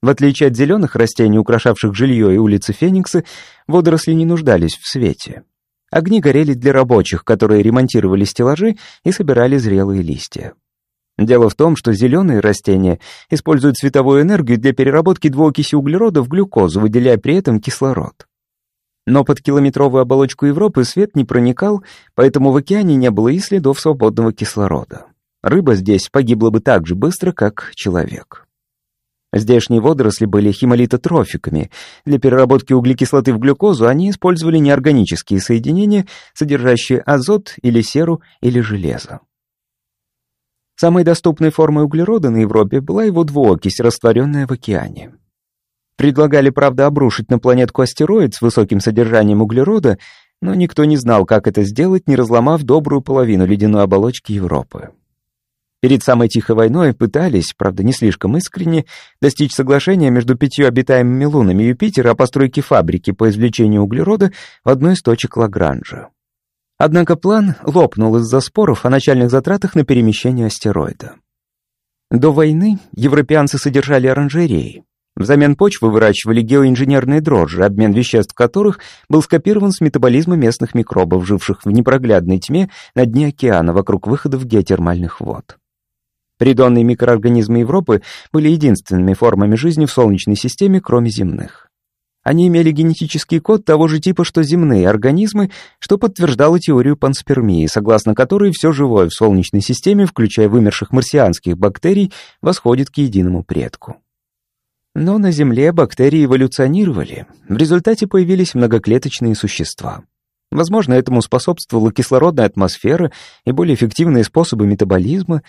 В отличие от зеленых растений, украшавших жилье и улицы Феникса, водоросли не нуждались в свете. Огни горели для рабочих, которые ремонтировали стеллажи и собирали зрелые листья. Дело в том, что зеленые растения используют световую энергию для переработки двуокиси углерода в глюкозу, выделяя при этом кислород. Но под километровую оболочку Европы свет не проникал, поэтому в океане не было и следов свободного кислорода. Рыба здесь погибла бы так же быстро, как человек. Здешние водоросли были химолитотрофиками. Для переработки углекислоты в глюкозу они использовали неорганические соединения, содержащие азот или серу или железо. Самой доступной формой углерода на Европе была его двуокись, растворенная в океане. Предлагали, правда, обрушить на планетку астероид с высоким содержанием углерода, но никто не знал, как это сделать, не разломав добрую половину ледяной оболочки Европы. Перед самой Тихой войной пытались, правда не слишком искренне, достичь соглашения между пятью обитаемыми лунами Юпитера о постройке фабрики по извлечению углерода в одной из точек Лагранжа. Однако план лопнул из-за споров о начальных затратах на перемещение астероида. До войны европеанцы содержали оранжереи. Взамен почвы выращивали геоинженерные дрожжи, обмен веществ которых был скопирован с метаболизма местных микробов, живших в непроглядной тьме на дне океана вокруг выходов геотермальных вод. Придонные микроорганизмы Европы были единственными формами жизни в Солнечной системе, кроме земных. Они имели генетический код того же типа, что земные организмы, что подтверждало теорию панспермии, согласно которой все живое в Солнечной системе, включая вымерших марсианских бактерий, восходит к единому предку. Но на Земле бактерии эволюционировали. В результате появились многоклеточные существа. Возможно, этому способствовала кислородная атмосфера и более эффективные способы метаболизма.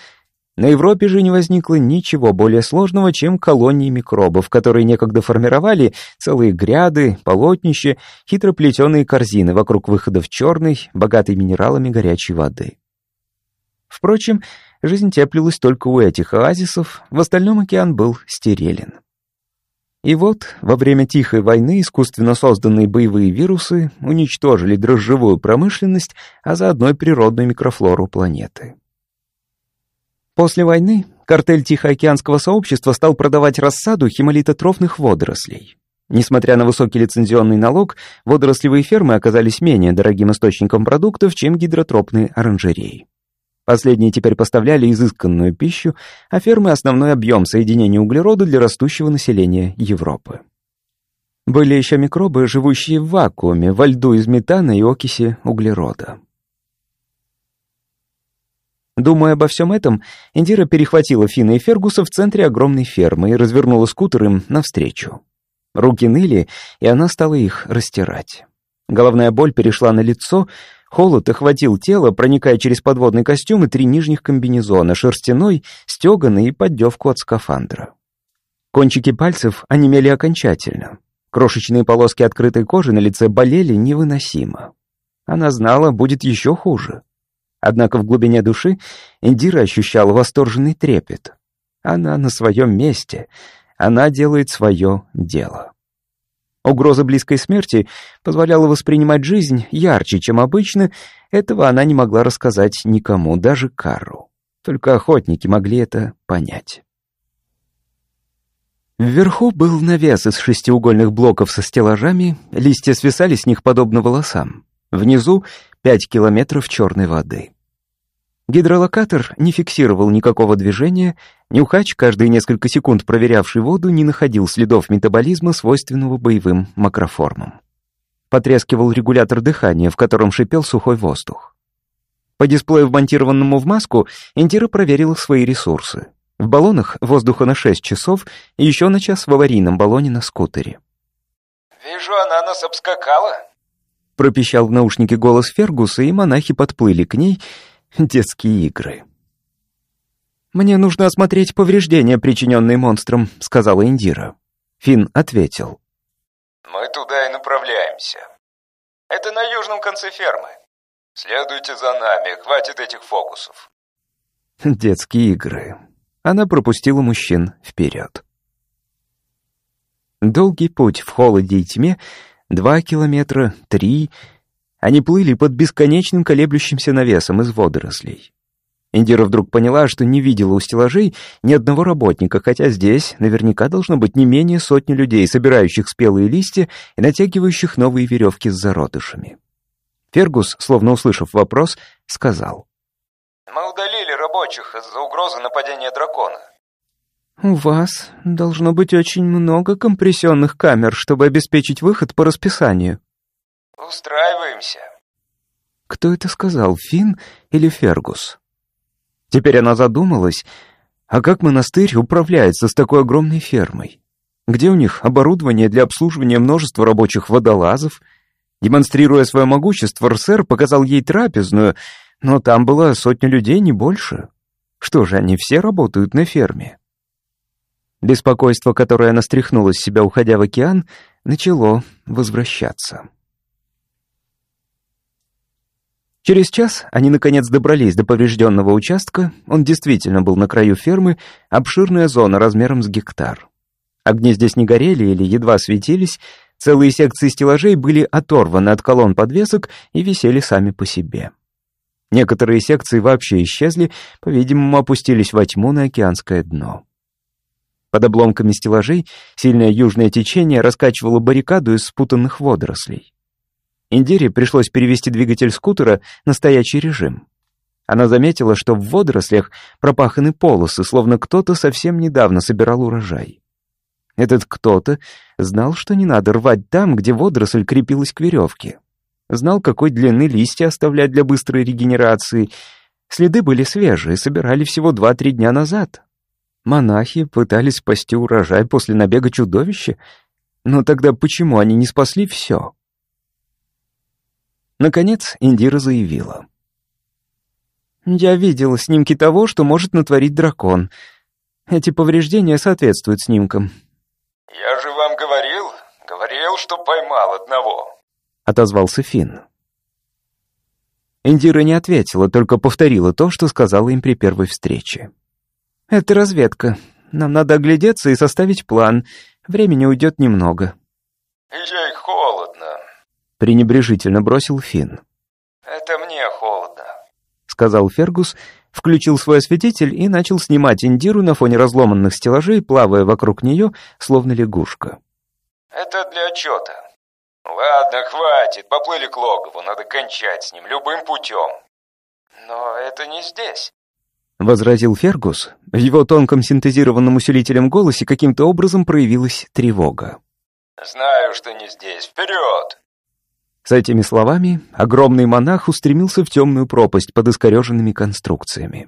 На Европе же не возникло ничего более сложного, чем колонии микробов, которые некогда формировали целые гряды, полотнища, хитро плетеные корзины вокруг выходов черной, богатой минералами горячей воды. Впрочем, жизнь теплилась только у этих оазисов, в остальном океан был стерилен. И вот, во время Тихой войны искусственно созданные боевые вирусы уничтожили дрожжевую промышленность, а заодно и природную микрофлору планеты. После войны картель Тихоокеанского сообщества стал продавать рассаду химолитотрофных водорослей. Несмотря на высокий лицензионный налог, водорослевые фермы оказались менее дорогим источником продуктов, чем гидротропные оранжереи. Последние теперь поставляли изысканную пищу, а фермы — основной объем соединения углерода для растущего населения Европы. Были еще микробы, живущие в вакууме, во льду из метана и окиси углерода. Думая обо всем этом, Индира перехватила Фина и Фергуса в центре огромной фермы и развернула скутер им навстречу. Руки ныли, и она стала их растирать. Головная боль перешла на лицо, Холод охватил тело, проникая через подводный костюм и три нижних комбинезона, шерстяной, стеганый и поддевку от скафандра. Кончики пальцев онемели окончательно. Крошечные полоски открытой кожи на лице болели невыносимо. Она знала, будет еще хуже. Однако в глубине души Индира ощущала восторженный трепет. Она на своем месте. Она делает свое дело. Угроза близкой смерти позволяла воспринимать жизнь ярче, чем обычно, этого она не могла рассказать никому, даже Карру. Только охотники могли это понять. Вверху был навес из шестиугольных блоков со стеллажами, листья свисали с них подобно волосам. Внизу пять километров черной воды. Гидролокатор не фиксировал никакого движения, Нюхач, каждые несколько секунд проверявший воду, не находил следов метаболизма, свойственного боевым макроформам. Потрескивал регулятор дыхания, в котором шипел сухой воздух. По дисплею, вмонтированному в маску, Индира проверила свои ресурсы. В баллонах воздуха на 6 часов и еще на час в аварийном баллоне на скутере. «Вижу, она нас обскакала», — пропищал в наушнике голос Фергуса, и монахи подплыли к ней — Детские игры. «Мне нужно осмотреть повреждения, причиненные монстром», — сказала Индира. Финн ответил. «Мы туда и направляемся. Это на южном конце фермы. Следуйте за нами, хватит этих фокусов». Детские игры. Она пропустила мужчин вперед. Долгий путь в холоде и тьме, два километра, три, они плыли под бесконечным колеблющимся навесом из водорослей. Индира вдруг поняла, что не видела у стеллажей ни одного работника, хотя здесь наверняка должно быть не менее сотни людей, собирающих спелые листья и натягивающих новые веревки с зародышами. Фергус, словно услышав вопрос, сказал. «Мы удалили рабочих из-за угрозы нападения дракона». «У вас должно быть очень много компрессионных камер, чтобы обеспечить выход по расписанию», «Устраиваемся». Кто это сказал, Финн или Фергус? Теперь она задумалась, а как монастырь управляется с такой огромной фермой? Где у них оборудование для обслуживания множества рабочих водолазов? Демонстрируя свое могущество, Рсер показал ей трапезную, но там было сотня людей, не больше. Что же, они все работают на ферме? Беспокойство, которое она стряхнула с себя, уходя в океан, начало возвращаться. Через час они, наконец, добрались до поврежденного участка. Он действительно был на краю фермы, обширная зона размером с гектар. Огни здесь не горели или едва светились, целые секции стеллажей были оторваны от колонн подвесок и висели сами по себе. Некоторые секции вообще исчезли, по-видимому, опустились во тьму на океанское дно. Под обломками стеллажей сильное южное течение раскачивало баррикаду из спутанных водорослей. Индире пришлось перевести двигатель скутера на стоячий режим. Она заметила, что в водорослях пропаханы полосы, словно кто-то совсем недавно собирал урожай. Этот кто-то знал, что не надо рвать там, где водоросль крепилась к веревке. Знал, какой длины листья оставлять для быстрой регенерации. Следы были свежие, собирали всего два-три дня назад. Монахи пытались спасти урожай после набега чудовища? Но тогда почему они не спасли все? Наконец Индира заявила. «Я видела снимки того, что может натворить дракон. Эти повреждения соответствуют снимкам». «Я же вам говорил, говорил, что поймал одного», — отозвался Финн. Индира не ответила, только повторила то, что сказала им при первой встрече. «Это разведка. Нам надо оглядеться и составить план. Времени уйдет немного». «Ей холодно», — пренебрежительно бросил Финн. «Это мне холодно», — сказал Фергус, включил свой осветитель и начал снимать Индиру на фоне разломанных стеллажей, плавая вокруг нее, словно лягушка. «Это для отчета. «Ладно, хватит, поплыли к логову, надо кончать с ним любым путем». «Но это не здесь», — возразил Фергус. В его тонком синтезированном усилителем голосе каким-то образом проявилась тревога. «Знаю, что не здесь. Вперед!» С этими словами огромный монах устремился в темную пропасть под искореженными конструкциями.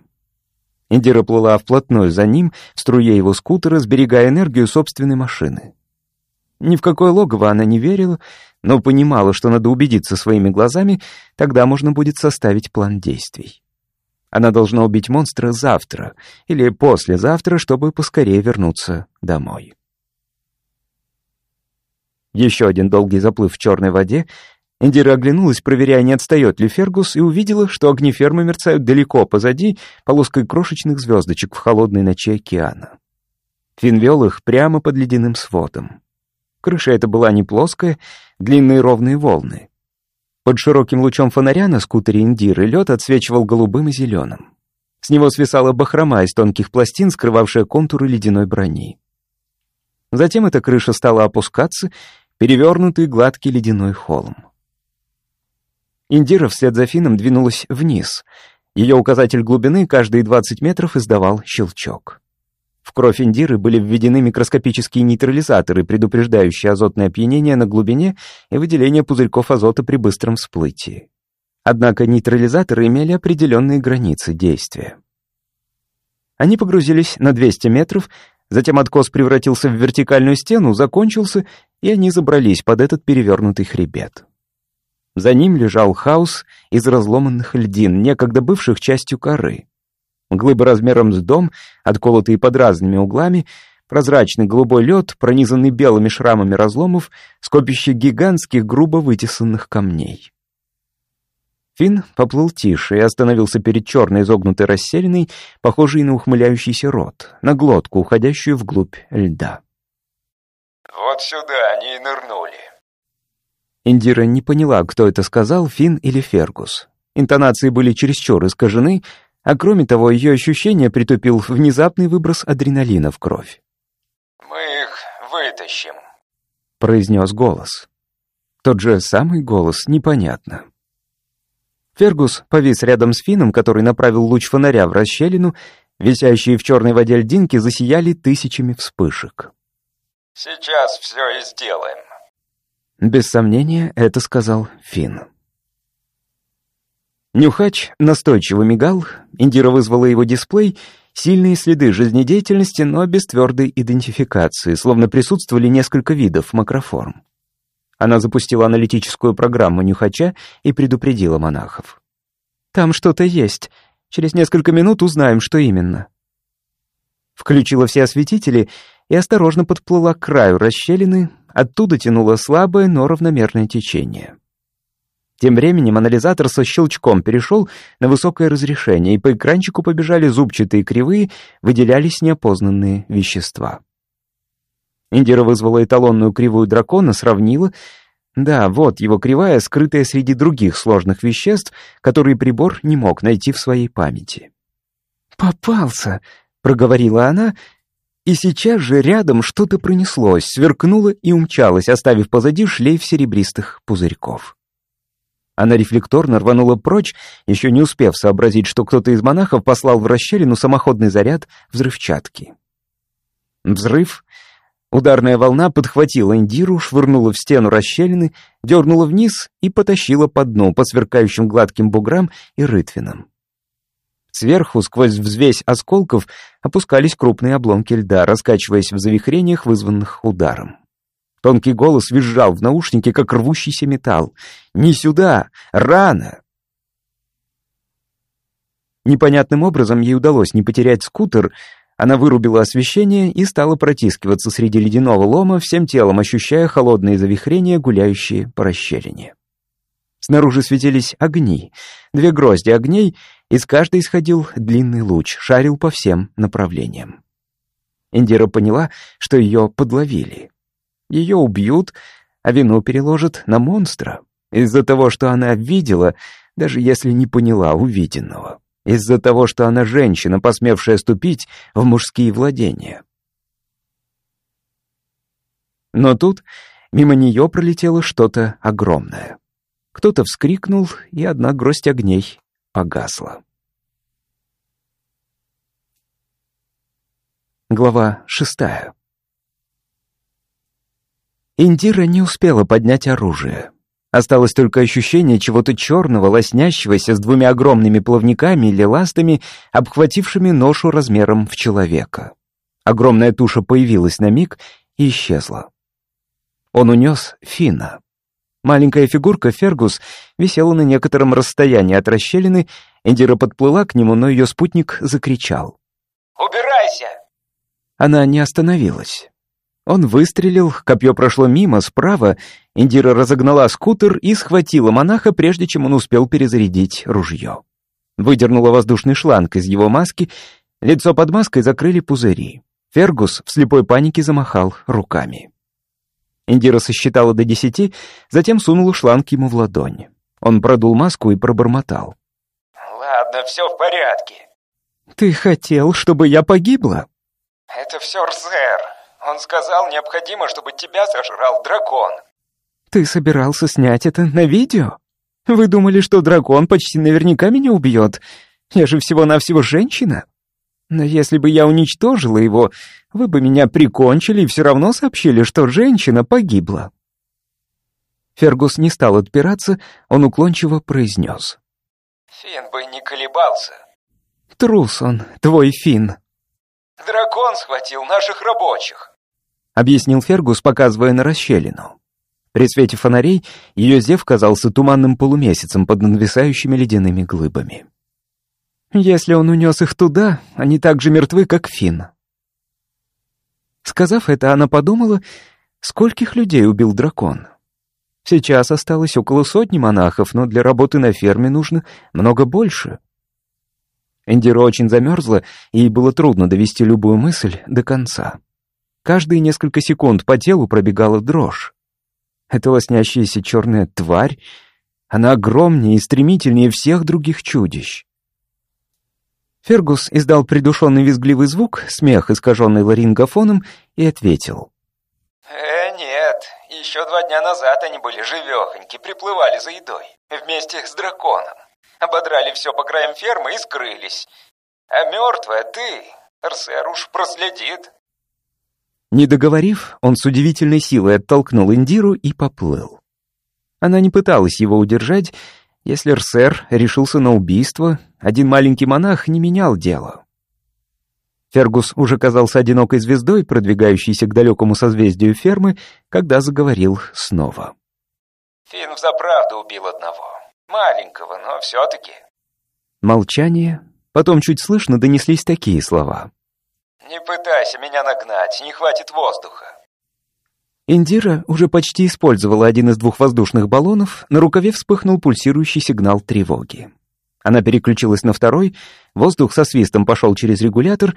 Индира плыла вплотную за ним, в струе его скутера, сберегая энергию собственной машины. Ни в какое логово она не верила, но понимала, что надо убедиться своими глазами, тогда можно будет составить план действий. Она должна убить монстра завтра или послезавтра, чтобы поскорее вернуться домой. Еще один долгий заплыв в черной воде. Индира оглянулась, проверяя, не отстает ли Фергус, и увидела, что огни фермы мерцают далеко позади, полоской крошечных звездочек в холодной ночи океана. Фин вел их прямо под ледяным сводом. Крыша эта была не плоская, длинные ровные волны. Под широким лучом фонаря на скутере Индиры лед отсвечивал голубым и зеленым. С него свисала бахрома из тонких пластин, скрывавшая контуры ледяной брони. Затем эта крыша стала опускаться, перевернутый гладкий ледяной холм. Индира вслед за Фином двинулась вниз. Ее указатель глубины каждые 20 метров издавал щелчок. В кровь индиры были введены микроскопические нейтрализаторы, предупреждающие азотное опьянение на глубине и выделение пузырьков азота при быстром всплытии. Однако нейтрализаторы имели определенные границы действия. Они погрузились на 200 метров, затем откос превратился в вертикальную стену, закончился, и они забрались под этот перевернутый хребет. За ним лежал хаос из разломанных льдин, некогда бывших частью коры. Глыбы размером с дом, отколотые под разными углами, прозрачный голубой лед, пронизанный белыми шрамами разломов, скопище гигантских грубо вытесанных камней. Финн поплыл тише и остановился перед черной изогнутой расселенной, похожей на ухмыляющийся рот, на глотку, уходящую вглубь льда. «Вот сюда они и нырнули». Индира не поняла, кто это сказал, Финн или Фергус. Интонации были чересчур искажены, а кроме того, ее ощущение притупил внезапный выброс адреналина в кровь. «Мы их вытащим», — произнес голос. Тот же самый голос, непонятно. Фергус повис рядом с Фином, который направил луч фонаря в расщелину, висящие в черной воде льдинки засияли тысячами вспышек. «Сейчас все и сделаем». Без сомнения, это сказал Фин. Нюхач настойчиво мигал, Индира вызвала его дисплей, сильные следы жизнедеятельности, но без твердой идентификации, словно присутствовали несколько видов макроформ. Она запустила аналитическую программу Нюхача и предупредила монахов. «Там что-то есть. Через несколько минут узнаем, что именно». Включила все осветители и осторожно подплыла к краю расщелины, оттуда тянуло слабое, но равномерное течение. Тем временем анализатор со щелчком перешел на высокое разрешение, и по экранчику побежали зубчатые кривые, выделялись неопознанные вещества. Индира вызвала эталонную кривую дракона, сравнила. Да, вот его кривая, скрытая среди других сложных веществ, которые прибор не мог найти в своей памяти. «Попался!» — проговорила она, и сейчас же рядом что-то пронеслось, сверкнуло и умчалось, оставив позади шлейф серебристых пузырьков. Она рефлекторно рванула прочь, еще не успев сообразить, что кто-то из монахов послал в расщелину самоходный заряд взрывчатки. Взрыв. Ударная волна подхватила Индиру, швырнула в стену расщелины, дернула вниз и потащила по дну, по сверкающим гладким буграм и рытвинам. Сверху, сквозь взвесь осколков, опускались крупные обломки льда, раскачиваясь в завихрениях, вызванных ударом. Тонкий голос визжал в наушнике, как рвущийся металл. «Не сюда! Рано!» Непонятным образом ей удалось не потерять скутер, она вырубила освещение и стала протискиваться среди ледяного лома, всем телом ощущая холодные завихрения, гуляющие по расщелине. Снаружи светились огни, две грозди огней, из каждой исходил длинный луч, шарил по всем направлениям. Индира поняла, что ее подловили. Ее убьют, а вину переложат на монстра. Из-за того, что она видела, даже если не поняла увиденного. Из-за того, что она женщина, посмевшая ступить в мужские владения. Но тут мимо нее пролетело что-то огромное. Кто-то вскрикнул, и одна гроздь огней погасла. Глава шестая. Индира не успела поднять оружие. Осталось только ощущение чего-то черного, лоснящегося с двумя огромными плавниками или ластами, обхватившими ношу размером в человека. Огромная туша появилась на миг и исчезла. Он унес Фина. Маленькая фигурка Фергус висела на некотором расстоянии от расщелины, Индира подплыла к нему, но ее спутник закричал. «Убирайся!» Она не остановилась. Он выстрелил, копье прошло мимо, справа. Индира разогнала скутер и схватила монаха, прежде чем он успел перезарядить ружье. Выдернула воздушный шланг из его маски, лицо под маской закрыли пузыри. Фергус в слепой панике замахал руками. Индира сосчитала до десяти, затем сунула шланг ему в ладонь. Он продул маску и пробормотал. «Ладно, все в порядке». «Ты хотел, чтобы я погибла?» «Это все Рзер. Он сказал, необходимо, чтобы тебя сожрал дракон. Ты собирался снять это на видео? Вы думали, что дракон почти наверняка меня убьет? Я же всего-навсего женщина. Но если бы я уничтожила его, вы бы меня прикончили и все равно сообщили, что женщина погибла. Фергус не стал отпираться, он уклончиво произнес. Фин бы не колебался. Трус он, твой Фин. Дракон схватил наших рабочих объяснил Фергус, показывая на расщелину. При свете фонарей ее зев казался туманным полумесяцем под нависающими ледяными глыбами. «Если он унес их туда, они так же мертвы, как Финн». Сказав это, она подумала, скольких людей убил дракон. Сейчас осталось около сотни монахов, но для работы на ферме нужно много больше. Эндира очень замерзла, и ей было трудно довести любую мысль до конца. Каждые несколько секунд по телу пробегала дрожь. Эта лоснящаяся черная тварь, она огромнее и стремительнее всех других чудищ. Фергус издал придушенный визгливый звук, смех, искаженный ларингофоном, и ответил. «Э, нет, еще два дня назад они были живехоньки, приплывали за едой, вместе с драконом. Ободрали все по краям фермы и скрылись. А мертвая ты, Арсер уж проследит, не договорив, он с удивительной силой оттолкнул Индиру и поплыл. Она не пыталась его удержать. Если Рсер решился на убийство, один маленький монах не менял дело. Фергус уже казался одинокой звездой, продвигающейся к далекому созвездию фермы, когда заговорил снова. «Финн взаправду убил одного. Маленького, но все-таки...» Молчание. Потом чуть слышно донеслись такие слова. «Не пытайся меня нагнать, не хватит воздуха». Индира уже почти использовала один из двух воздушных баллонов, на рукаве вспыхнул пульсирующий сигнал тревоги. Она переключилась на второй, воздух со свистом пошел через регулятор,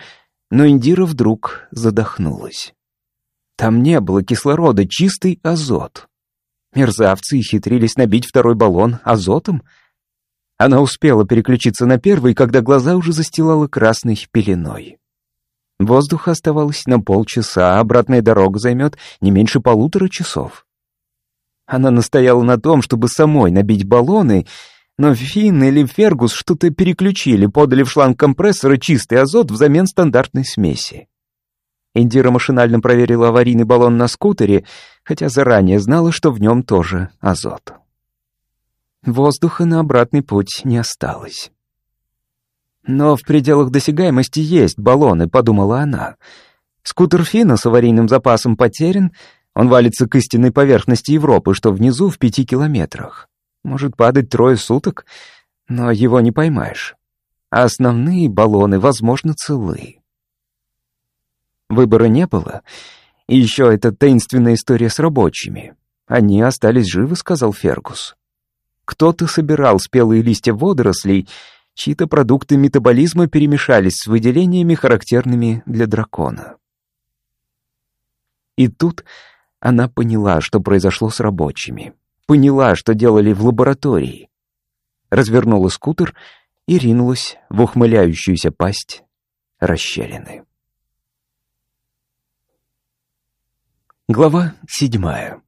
но Индира вдруг задохнулась. Там не было кислорода, чистый азот. Мерзавцы хитрились набить второй баллон азотом. Она успела переключиться на первый, когда глаза уже застилала красной пеленой. Воздуха оставалось на полчаса, а обратная дорога займет не меньше полутора часов. Она настояла на том, чтобы самой набить баллоны, но Финн или Фергус что-то переключили, подали в шланг компрессора чистый азот взамен стандартной смеси. Индира машинально проверила аварийный баллон на скутере, хотя заранее знала, что в нем тоже азот. Воздуха на обратный путь не осталось. Но в пределах досягаемости есть баллоны, подумала она. Скутер Фина с аварийным запасом потерян, он валится к истинной поверхности Европы, что внизу в пяти километрах. Может падать трое суток, но его не поймаешь. А основные баллоны, возможно, целы. Выбора не было. И еще эта таинственная история с рабочими. Они остались живы, сказал Фергус. Кто-то собирал спелые листья водорослей, чьи-то продукты метаболизма перемешались с выделениями, характерными для дракона. И тут она поняла, что произошло с рабочими. Поняла, что делали в лаборатории. Развернула скутер и ринулась в ухмыляющуюся пасть расщелины. Глава седьмая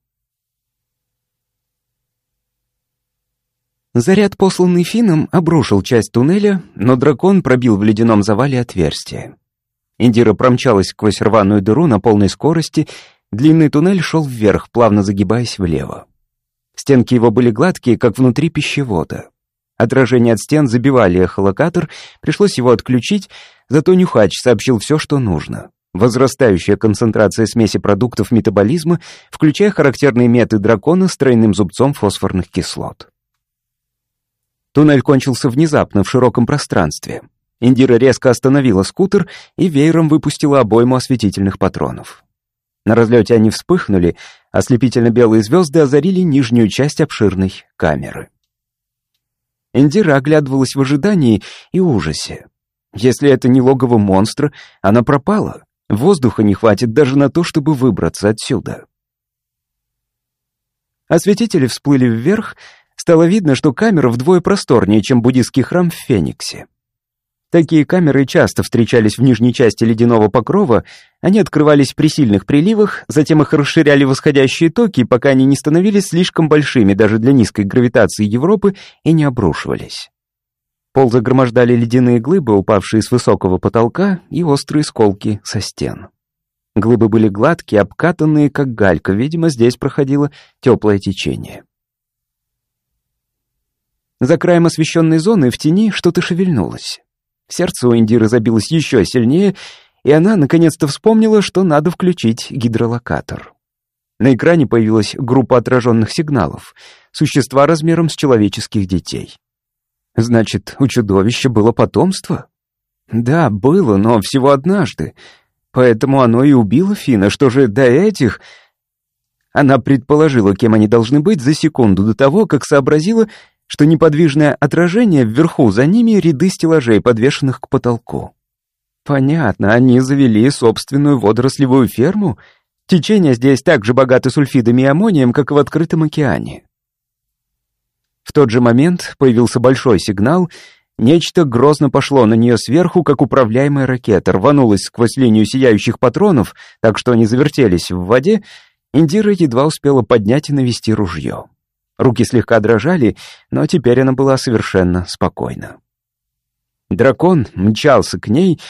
Заряд, посланный Финном, обрушил часть туннеля, но дракон пробил в ледяном завале отверстие. Индира промчалась сквозь рваную дыру на полной скорости Длинный туннель шел вверх, плавно загибаясь влево. Стенки его были гладкие, как внутри пищевода. Отражения от стен забивали эхолокатор, пришлось его отключить, зато Нюхач сообщил все, что нужно. Возрастающая концентрация смеси продуктов метаболизма, включая характерные меты дракона с тройным зубцом фосфорных кислот. Туннель кончился внезапно в широком пространстве. Индира резко остановила скутер и веером выпустила обойму осветительных патронов. На разлете они вспыхнули, ослепительно-белые звезды озарили нижнюю часть обширной камеры. Индира оглядывалась в ожидании и ужасе. Если это не логово монстра, она пропала. Воздуха не хватит даже на то, чтобы выбраться отсюда. Осветители всплыли вверх, стало видно, что камера вдвое просторнее, чем буддийский храм в Фениксе. Такие камеры часто встречались в нижней части ледяного покрова, они открывались при сильных приливах, затем их расширяли восходящие токи, пока они не становились слишком большими даже для низкой гравитации Европы и не обрушивались. Пол загромождали ледяные глыбы, упавшие с высокого потолка, и острые сколки со стен. Глыбы были гладкие, обкатанные, как галька, видимо, здесь проходило теплое течение. За краем освещенной зоны в тени что-то шевельнулось. Сердце у Индиры забилось еще сильнее, и она наконец-то вспомнила, что надо включить гидролокатор. На экране появилась группа отраженных сигналов, существа размером с человеческих детей. Значит, у чудовища было потомство? Да, было, но всего однажды. Поэтому оно и убило Фина. Что же до этих... Она предположила, кем они должны быть за секунду до того, как сообразила, что неподвижное отражение вверху за ними ряды стеллажей, подвешенных к потолку. Понятно, они завели собственную водорослевую ферму. Течения здесь так же богаты сульфидами и аммонием, как и в открытом океане. В тот же момент появился большой сигнал, нечто грозно пошло на нее сверху, как управляемая ракета, рванулась сквозь линию сияющих патронов, так что они завертелись в воде, Индира едва успела поднять и навести ружье. Руки слегка дрожали, но теперь она была совершенно спокойна. Дракон мчался к ней,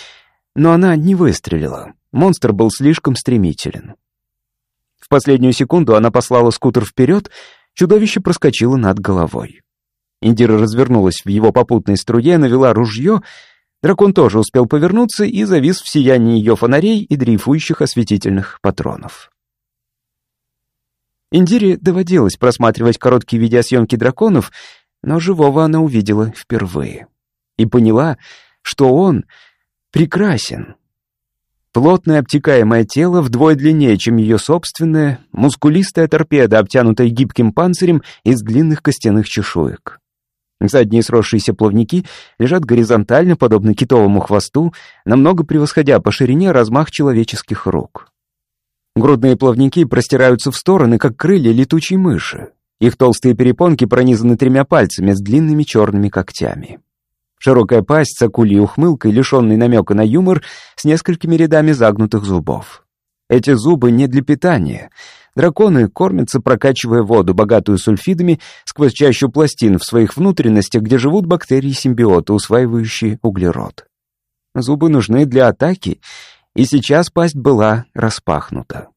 но она не выстрелила. Монстр был слишком стремителен. В последнюю секунду она послала скутер вперед, чудовище проскочило над головой. Индира развернулась в его попутной струе, навела ружье. Дракон тоже успел повернуться и завис в сиянии ее фонарей и дрейфующих осветительных патронов. Индире доводилось просматривать короткие видеосъемки драконов, но живого она увидела впервые. И поняла, что он прекрасен. Плотное обтекаемое тело вдвое длиннее, чем ее собственное, мускулистая торпеда, обтянутая гибким панцирем из длинных костяных чешуек. Задние сросшиеся плавники лежат горизонтально, подобно китовому хвосту, намного превосходя по ширине размах человеческих рук. Грудные плавники простираются в стороны, как крылья летучей мыши. Их толстые перепонки пронизаны тремя пальцами с длинными черными когтями. Широкая пасть с акульей ухмылкой, лишенной намека на юмор, с несколькими рядами загнутых зубов. Эти зубы не для питания. Драконы кормятся, прокачивая воду, богатую сульфидами, сквозь чащу пластин в своих внутренностях, где живут бактерии-симбиоты, усваивающие углерод. Зубы нужны для атаки — и сейчас пасть была распахнута.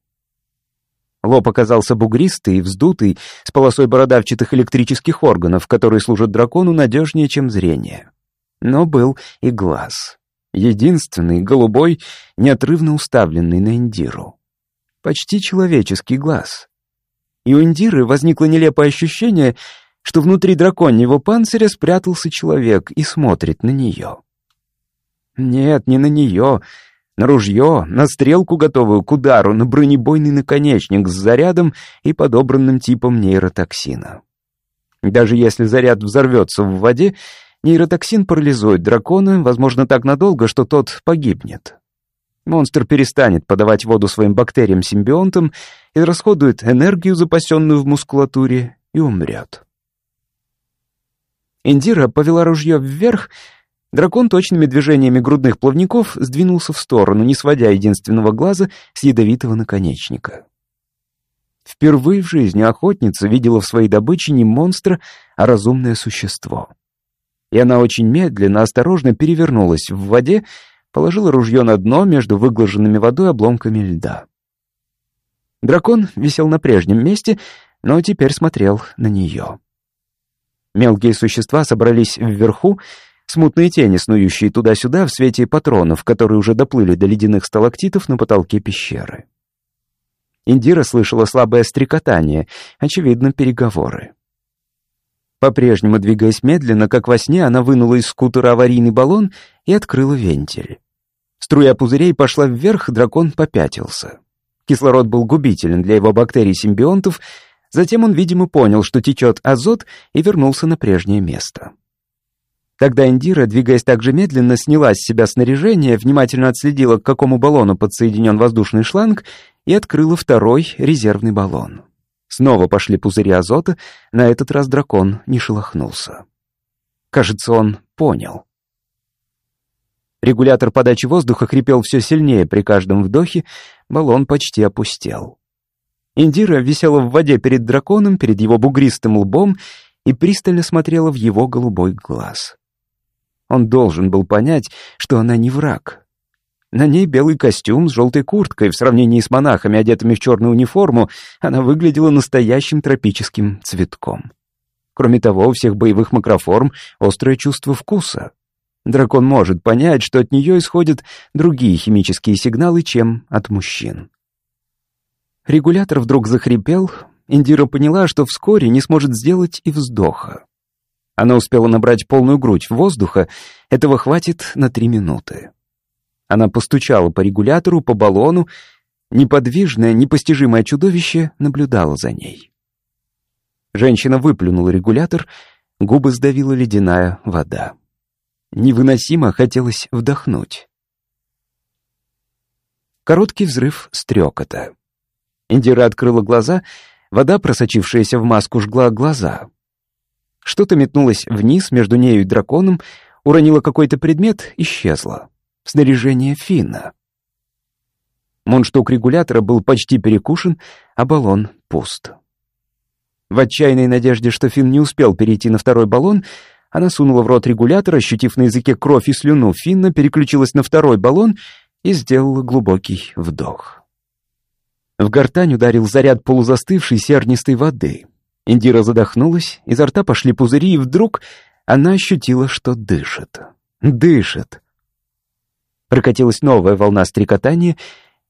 Лоб оказался бугристый и вздутый, с полосой бородавчатых электрических органов, которые служат дракону надежнее, чем зрение. Но был и глаз. Единственный, голубой, неотрывно уставленный на Индиру. Почти человеческий глаз. И у Индиры возникло нелепое ощущение, что внутри драконьего панциря спрятался человек и смотрит на нее. Нет, не на нее, на ружье, на стрелку, готовую к удару, на бронебойный наконечник с зарядом и подобранным типом нейротоксина. Даже если заряд взорвется в воде, нейротоксин парализует дракона, возможно, так надолго, что тот погибнет. Монстр перестанет подавать воду своим бактериям-симбионтам и расходует энергию, запасенную в мускулатуре, и умрет. Индира повела ружье вверх, дракон точными движениями грудных плавников сдвинулся в сторону, не сводя единственного глаза с ядовитого наконечника. Впервые в жизни охотница видела в своей добыче не монстра, а разумное существо. И она очень медленно, осторожно перевернулась в воде, положила ружье на дно между выглаженными водой обломками льда. Дракон висел на прежнем месте, но теперь смотрел на нее. Мелкие существа собрались вверху, смутные тени, снующие туда-сюда в свете патронов, которые уже доплыли до ледяных сталактитов на потолке пещеры. Индира слышала слабое стрекотание, очевидно, переговоры. По-прежнему двигаясь медленно, как во сне, она вынула из скутера аварийный баллон и открыла вентиль. Струя пузырей пошла вверх, дракон попятился. Кислород был губителен для его бактерий-симбионтов, затем он, видимо, понял, что течет азот, и вернулся на прежнее место. Тогда Индира, двигаясь так же медленно, сняла с себя снаряжение, внимательно отследила, к какому баллону подсоединен воздушный шланг, и открыла второй резервный баллон. Снова пошли пузыри азота, на этот раз дракон не шелохнулся. Кажется, он понял. Регулятор подачи воздуха хрипел все сильнее при каждом вдохе, баллон почти опустел. Индира висела в воде перед драконом, перед его бугристым лбом, и пристально смотрела в его голубой глаз. Он должен был понять, что она не враг. На ней белый костюм с желтой курткой. В сравнении с монахами, одетыми в черную униформу, она выглядела настоящим тропическим цветком. Кроме того, у всех боевых макроформ острое чувство вкуса. Дракон может понять, что от нее исходят другие химические сигналы, чем от мужчин. Регулятор вдруг захрипел. Индира поняла, что вскоре не сможет сделать и вздоха. Она успела набрать полную грудь воздуха, этого хватит на три минуты. Она постучала по регулятору, по баллону. Неподвижное, непостижимое чудовище наблюдало за ней. Женщина выплюнула регулятор, губы сдавила ледяная вода. Невыносимо хотелось вдохнуть. Короткий взрыв стрекота. Индира открыла глаза, вода, просочившаяся в маску, жгла глаза. Что-то метнулось вниз между нею и драконом, уронило какой-то предмет, исчезло снаряжение Финна. Мундштук регулятора был почти перекушен, а баллон пуст. В отчаянной надежде, что Финн не успел перейти на второй баллон, она сунула в рот регулятор, ощутив на языке кровь и слюну Финна, переключилась на второй баллон и сделала глубокий вдох. В гортань ударил заряд полузастывшей сернистой воды. Индира задохнулась, изо рта пошли пузыри, и вдруг она ощутила, что дышит. Дышит. Прокатилась новая волна стрекотания,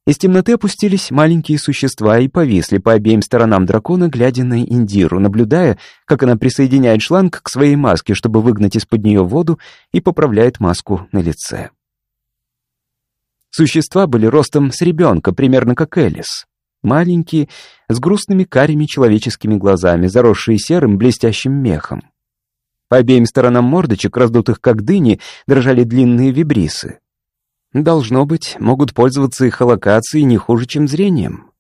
из темноты опустились маленькие существа и повисли по обеим сторонам дракона, глядя на Индиру, наблюдая, как она присоединяет шланг к своей маске, чтобы выгнать из-под нее воду и поправляет маску на лице. Существа были ростом с ребенка, примерно как Элис. Маленькие, с грустными карими человеческими глазами, заросшие серым блестящим мехом. По обеим сторонам мордочек, раздутых как дыни, дрожали длинные вибрисы. Должно быть, могут пользоваться их локацией не хуже, чем зрением.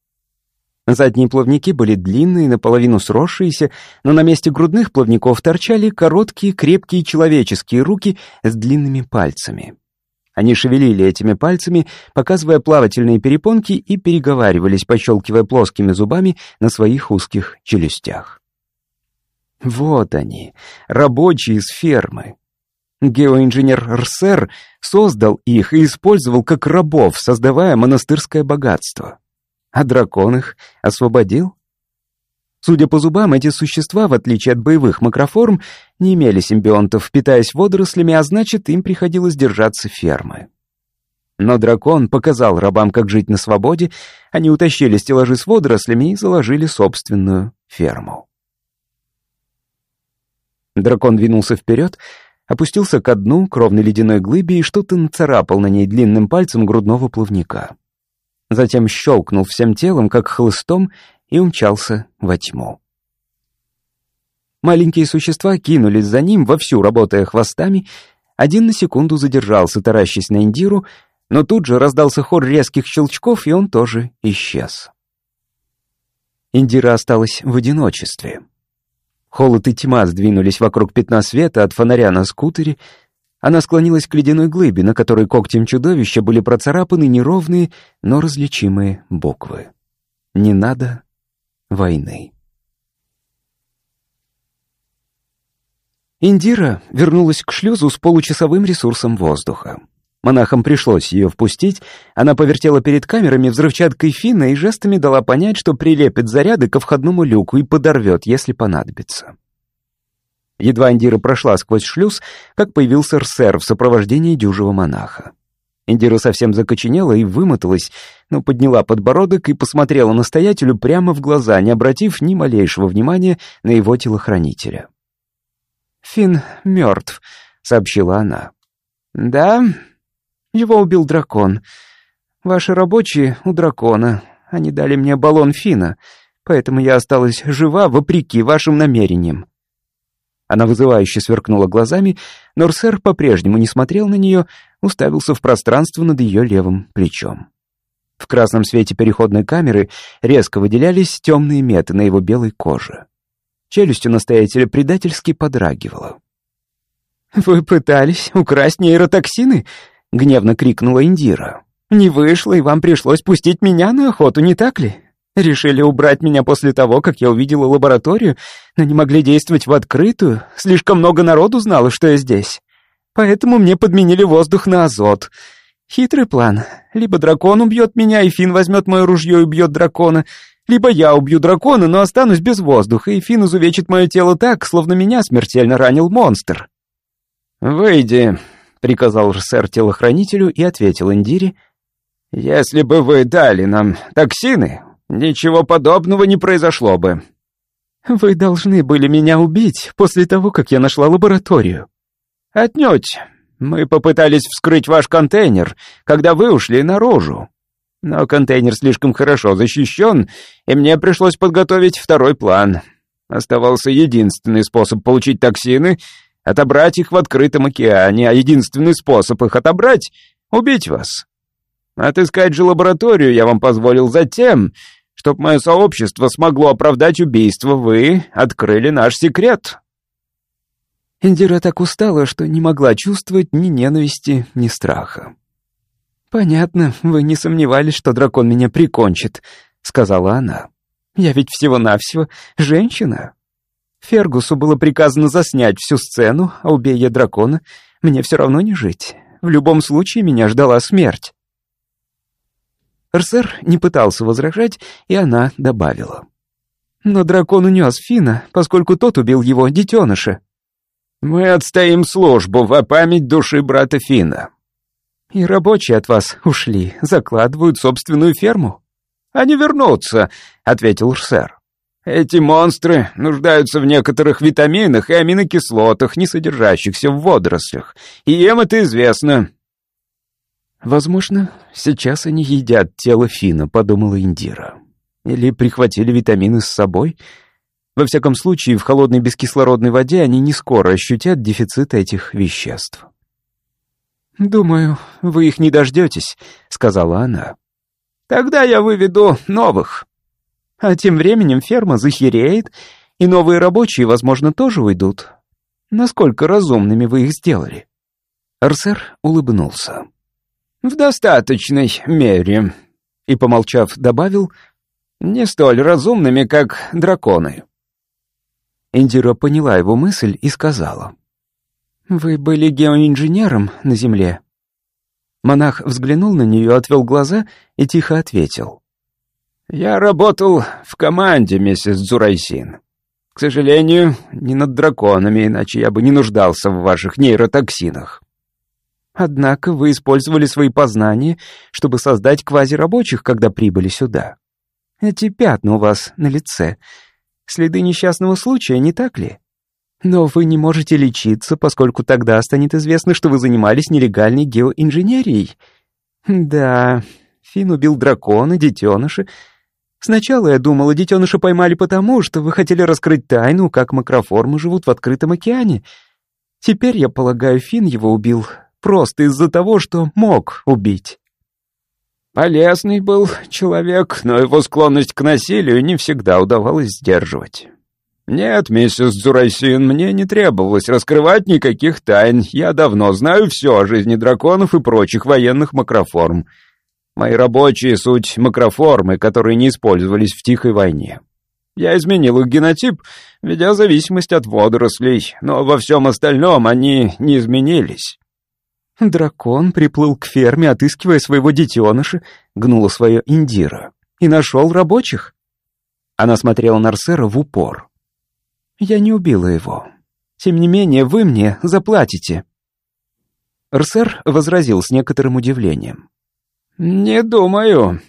Задние плавники были длинные, наполовину сросшиеся, но на месте грудных плавников торчали короткие, крепкие человеческие руки с длинными пальцами. Они шевелили этими пальцами, показывая плавательные перепонки и переговаривались, пощелкивая плоскими зубами на своих узких челюстях. Вот они, рабочие с фермы, Геоинженер Рсер создал их и использовал как рабов, создавая монастырское богатство. А дракон их освободил? Судя по зубам, эти существа, в отличие от боевых макроформ, не имели симбионтов, питаясь водорослями, а значит, им приходилось держаться фермы. Но дракон показал рабам, как жить на свободе, они утащили стеллажи с водорослями и заложили собственную ферму. Дракон двинулся вперед, опустился ко дну, кровной ледяной глыбе и что-то нацарапал на ней длинным пальцем грудного плавника. Затем щелкнул всем телом, как хлыстом, и умчался во тьму. Маленькие существа кинулись за ним, вовсю работая хвостами. Один на секунду задержался, таращась на Индиру, но тут же раздался хор резких щелчков, и он тоже исчез. Индира осталась в одиночестве. Холод и тьма сдвинулись вокруг пятна света от фонаря на скутере. Она склонилась к ледяной глыбе, на которой когтем чудовища были процарапаны неровные, но различимые буквы. «Не надо войны». Индира вернулась к шлюзу с получасовым ресурсом воздуха. Монахам пришлось ее впустить. Она повертела перед камерами взрывчаткой финна и жестами дала понять, что прилепит заряды ко входному люку и подорвет, если понадобится. Едва Индира прошла сквозь шлюз, как появился Рсер в сопровождении дюжего монаха. Индира совсем закоченела и вымоталась, но подняла подбородок и посмотрела настоятелю прямо в глаза, не обратив ни малейшего внимания на его телохранителя. «Финн мертв», — сообщила она. «Да, его убил дракон. Ваши рабочие у дракона. Они дали мне баллон Фина, поэтому я осталась жива вопреки вашим намерениям». Она вызывающе сверкнула глазами, но Рсер по-прежнему не смотрел на нее, уставился в пространство над ее левым плечом. В красном свете переходной камеры резко выделялись темные меты на его белой коже. Челюстью настоятеля предательски подрагивала. «Вы пытались украсть нейротоксины?» — гневно крикнула Индира. «Не вышло, и вам пришлось пустить меня на охоту, не так ли? Решили убрать меня после того, как я увидела лабораторию, но не могли действовать в открытую. Слишком много народу знало, что я здесь. Поэтому мне подменили воздух на азот. Хитрый план. Либо дракон убьет меня, и Фин возьмет мое ружье и убьет дракона, либо я убью дракона, но останусь без воздуха, и Фин изувечит мое тело так, словно меня смертельно ранил монстр». «Выйди», — приказал сэр телохранителю и ответил Индире. «Если бы вы дали нам токсины, ничего подобного не произошло бы». «Вы должны были меня убить после того, как я нашла лабораторию». «Отнюдь. Мы попытались вскрыть ваш контейнер, когда вы ушли наружу. Но контейнер слишком хорошо защищен, и мне пришлось подготовить второй план. Оставался единственный способ получить токсины — отобрать их в открытом океане, а единственный способ их отобрать — убить вас. Отыскать же лабораторию я вам позволил затем, чтоб мое сообщество смогло оправдать убийство, вы открыли наш секрет». Индира так устала, что не могла чувствовать ни ненависти, ни страха. «Понятно, вы не сомневались, что дракон меня прикончит», — сказала она. «Я ведь всего-навсего женщина». Фергусу было приказано заснять всю сцену, а убей я дракона, мне все равно не жить. В любом случае меня ждала смерть. Рсер не пытался возражать, и она добавила. Но дракон унес Фина, поскольку тот убил его детеныша. «Мы отстоим службу во память души брата Фина». «И рабочие от вас ушли, закладывают собственную ферму». «Они вернутся», — ответил Рсер. Эти монстры нуждаются в некоторых витаминах и аминокислотах, не содержащихся в водорослях. И им это известно. Возможно, сейчас они едят тело Фина, подумала Индира. Или прихватили витамины с собой. Во всяком случае, в холодной бескислородной воде они не скоро ощутят дефицит этих веществ. «Думаю, вы их не дождетесь», — сказала она. «Тогда я выведу новых», а тем временем ферма захереет, и новые рабочие, возможно, тоже уйдут. Насколько разумными вы их сделали?» Арсер улыбнулся. «В достаточной мере», и, помолчав, добавил, «не столь разумными, как драконы». Индира поняла его мысль и сказала, «Вы были геоинженером на Земле». Монах взглянул на нее, отвел глаза и тихо ответил, «Я работал в команде, миссис Дзурайсин. К сожалению, не над драконами, иначе я бы не нуждался в ваших нейротоксинах». «Однако вы использовали свои познания, чтобы создать квазирабочих, когда прибыли сюда. Эти пятна у вас на лице. Следы несчастного случая, не так ли? Но вы не можете лечиться, поскольку тогда станет известно, что вы занимались нелегальной геоинженерией. Да, Фин убил дракона, детеныша, Сначала я думала, детеныша поймали потому, что вы хотели раскрыть тайну, как макроформы живут в открытом океане. Теперь, я полагаю, Фин его убил просто из-за того, что мог убить. Полезный был человек, но его склонность к насилию не всегда удавалось сдерживать. «Нет, миссис Дзурайсин, мне не требовалось раскрывать никаких тайн. Я давно знаю все о жизни драконов и прочих военных макроформ. Мои рабочие — суть макроформы, которые не использовались в Тихой войне. Я изменил их генотип, ведя зависимость от водорослей, но во всем остальном они не изменились. Дракон приплыл к ферме, отыскивая своего детеныша, гнула свое Индира, и нашел рабочих. Она смотрела на Арсера в упор. «Я не убила его. Тем не менее, вы мне заплатите». Арсер возразил с некоторым удивлением. «Не думаю».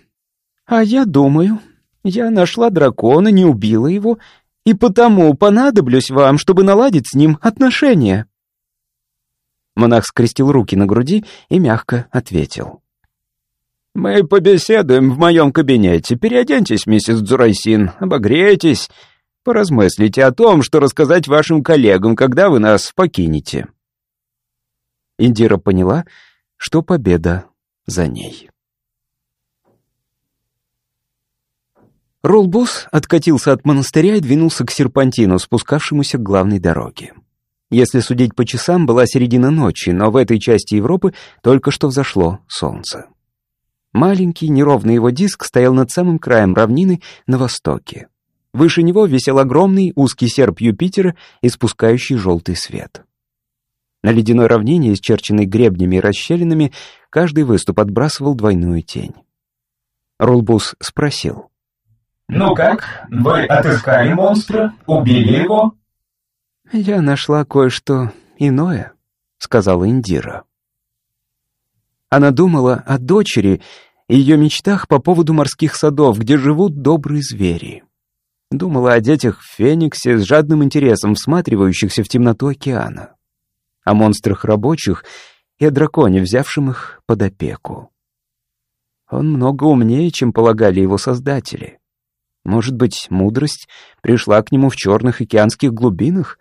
«А я думаю. Я нашла дракона, не убила его, и потому понадоблюсь вам, чтобы наладить с ним отношения». Монах скрестил руки на груди и мягко ответил. «Мы побеседуем в моем кабинете. Переоденьтесь, миссис Дзурайсин, обогрейтесь, поразмыслите о том, что рассказать вашим коллегам, когда вы нас покинете». Индира поняла, что победа за ней. Роллбус откатился от монастыря и двинулся к серпантину, спускавшемуся к главной дороге. Если судить по часам, была середина ночи, но в этой части Европы только что взошло солнце. Маленький неровный его диск стоял над самым краем равнины на востоке. Выше него висел огромный узкий серп Юпитера, испускающий желтый свет. На ледяной равнине, исчерченной гребнями и расщелинами, каждый выступ отбрасывал двойную тень. Рулбус спросил. «Ну как, вы отыскали монстра? Убили его?» «Я нашла кое-что иное», — сказала Индира. Она думала о дочери и ее мечтах по поводу морских садов, где живут добрые звери. Думала о детях в Фениксе с жадным интересом всматривающихся в темноту океана. О монстрах рабочих и о драконе, взявшем их под опеку. Он много умнее, чем полагали его создатели. Может быть, мудрость пришла к нему в черных океанских глубинах?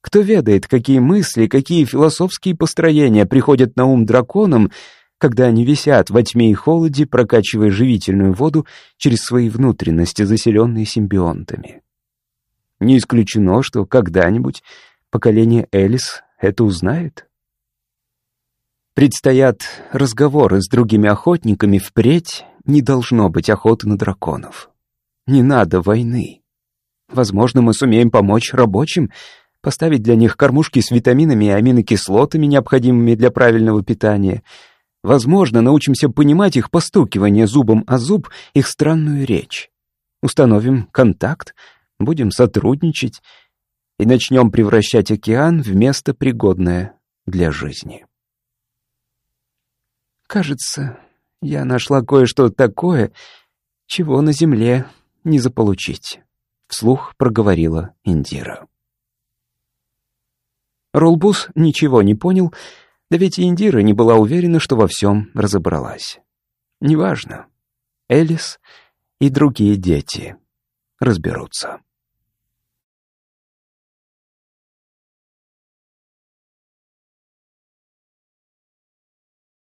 Кто ведает, какие мысли, какие философские построения приходят на ум драконам, когда они висят во тьме и холоде, прокачивая живительную воду через свои внутренности, заселенные симбионтами. Не исключено, что когда-нибудь поколение Элис это узнает. Предстоят разговоры с другими охотниками, впредь не должно быть охоты на драконов. Не надо войны. Возможно, мы сумеем помочь рабочим, поставить для них кормушки с витаминами и аминокислотами, необходимыми для правильного питания. Возможно, научимся понимать их постукивание зубом о зуб, их странную речь. Установим контакт, будем сотрудничать и начнем превращать океан в место, пригодное для жизни. Кажется, я нашла кое-что такое, чего на Земле не заполучить», — вслух проговорила Индира. Ролбус ничего не понял, да ведь и Индира не была уверена, что во всем разобралась. Неважно. Элис и другие дети разберутся.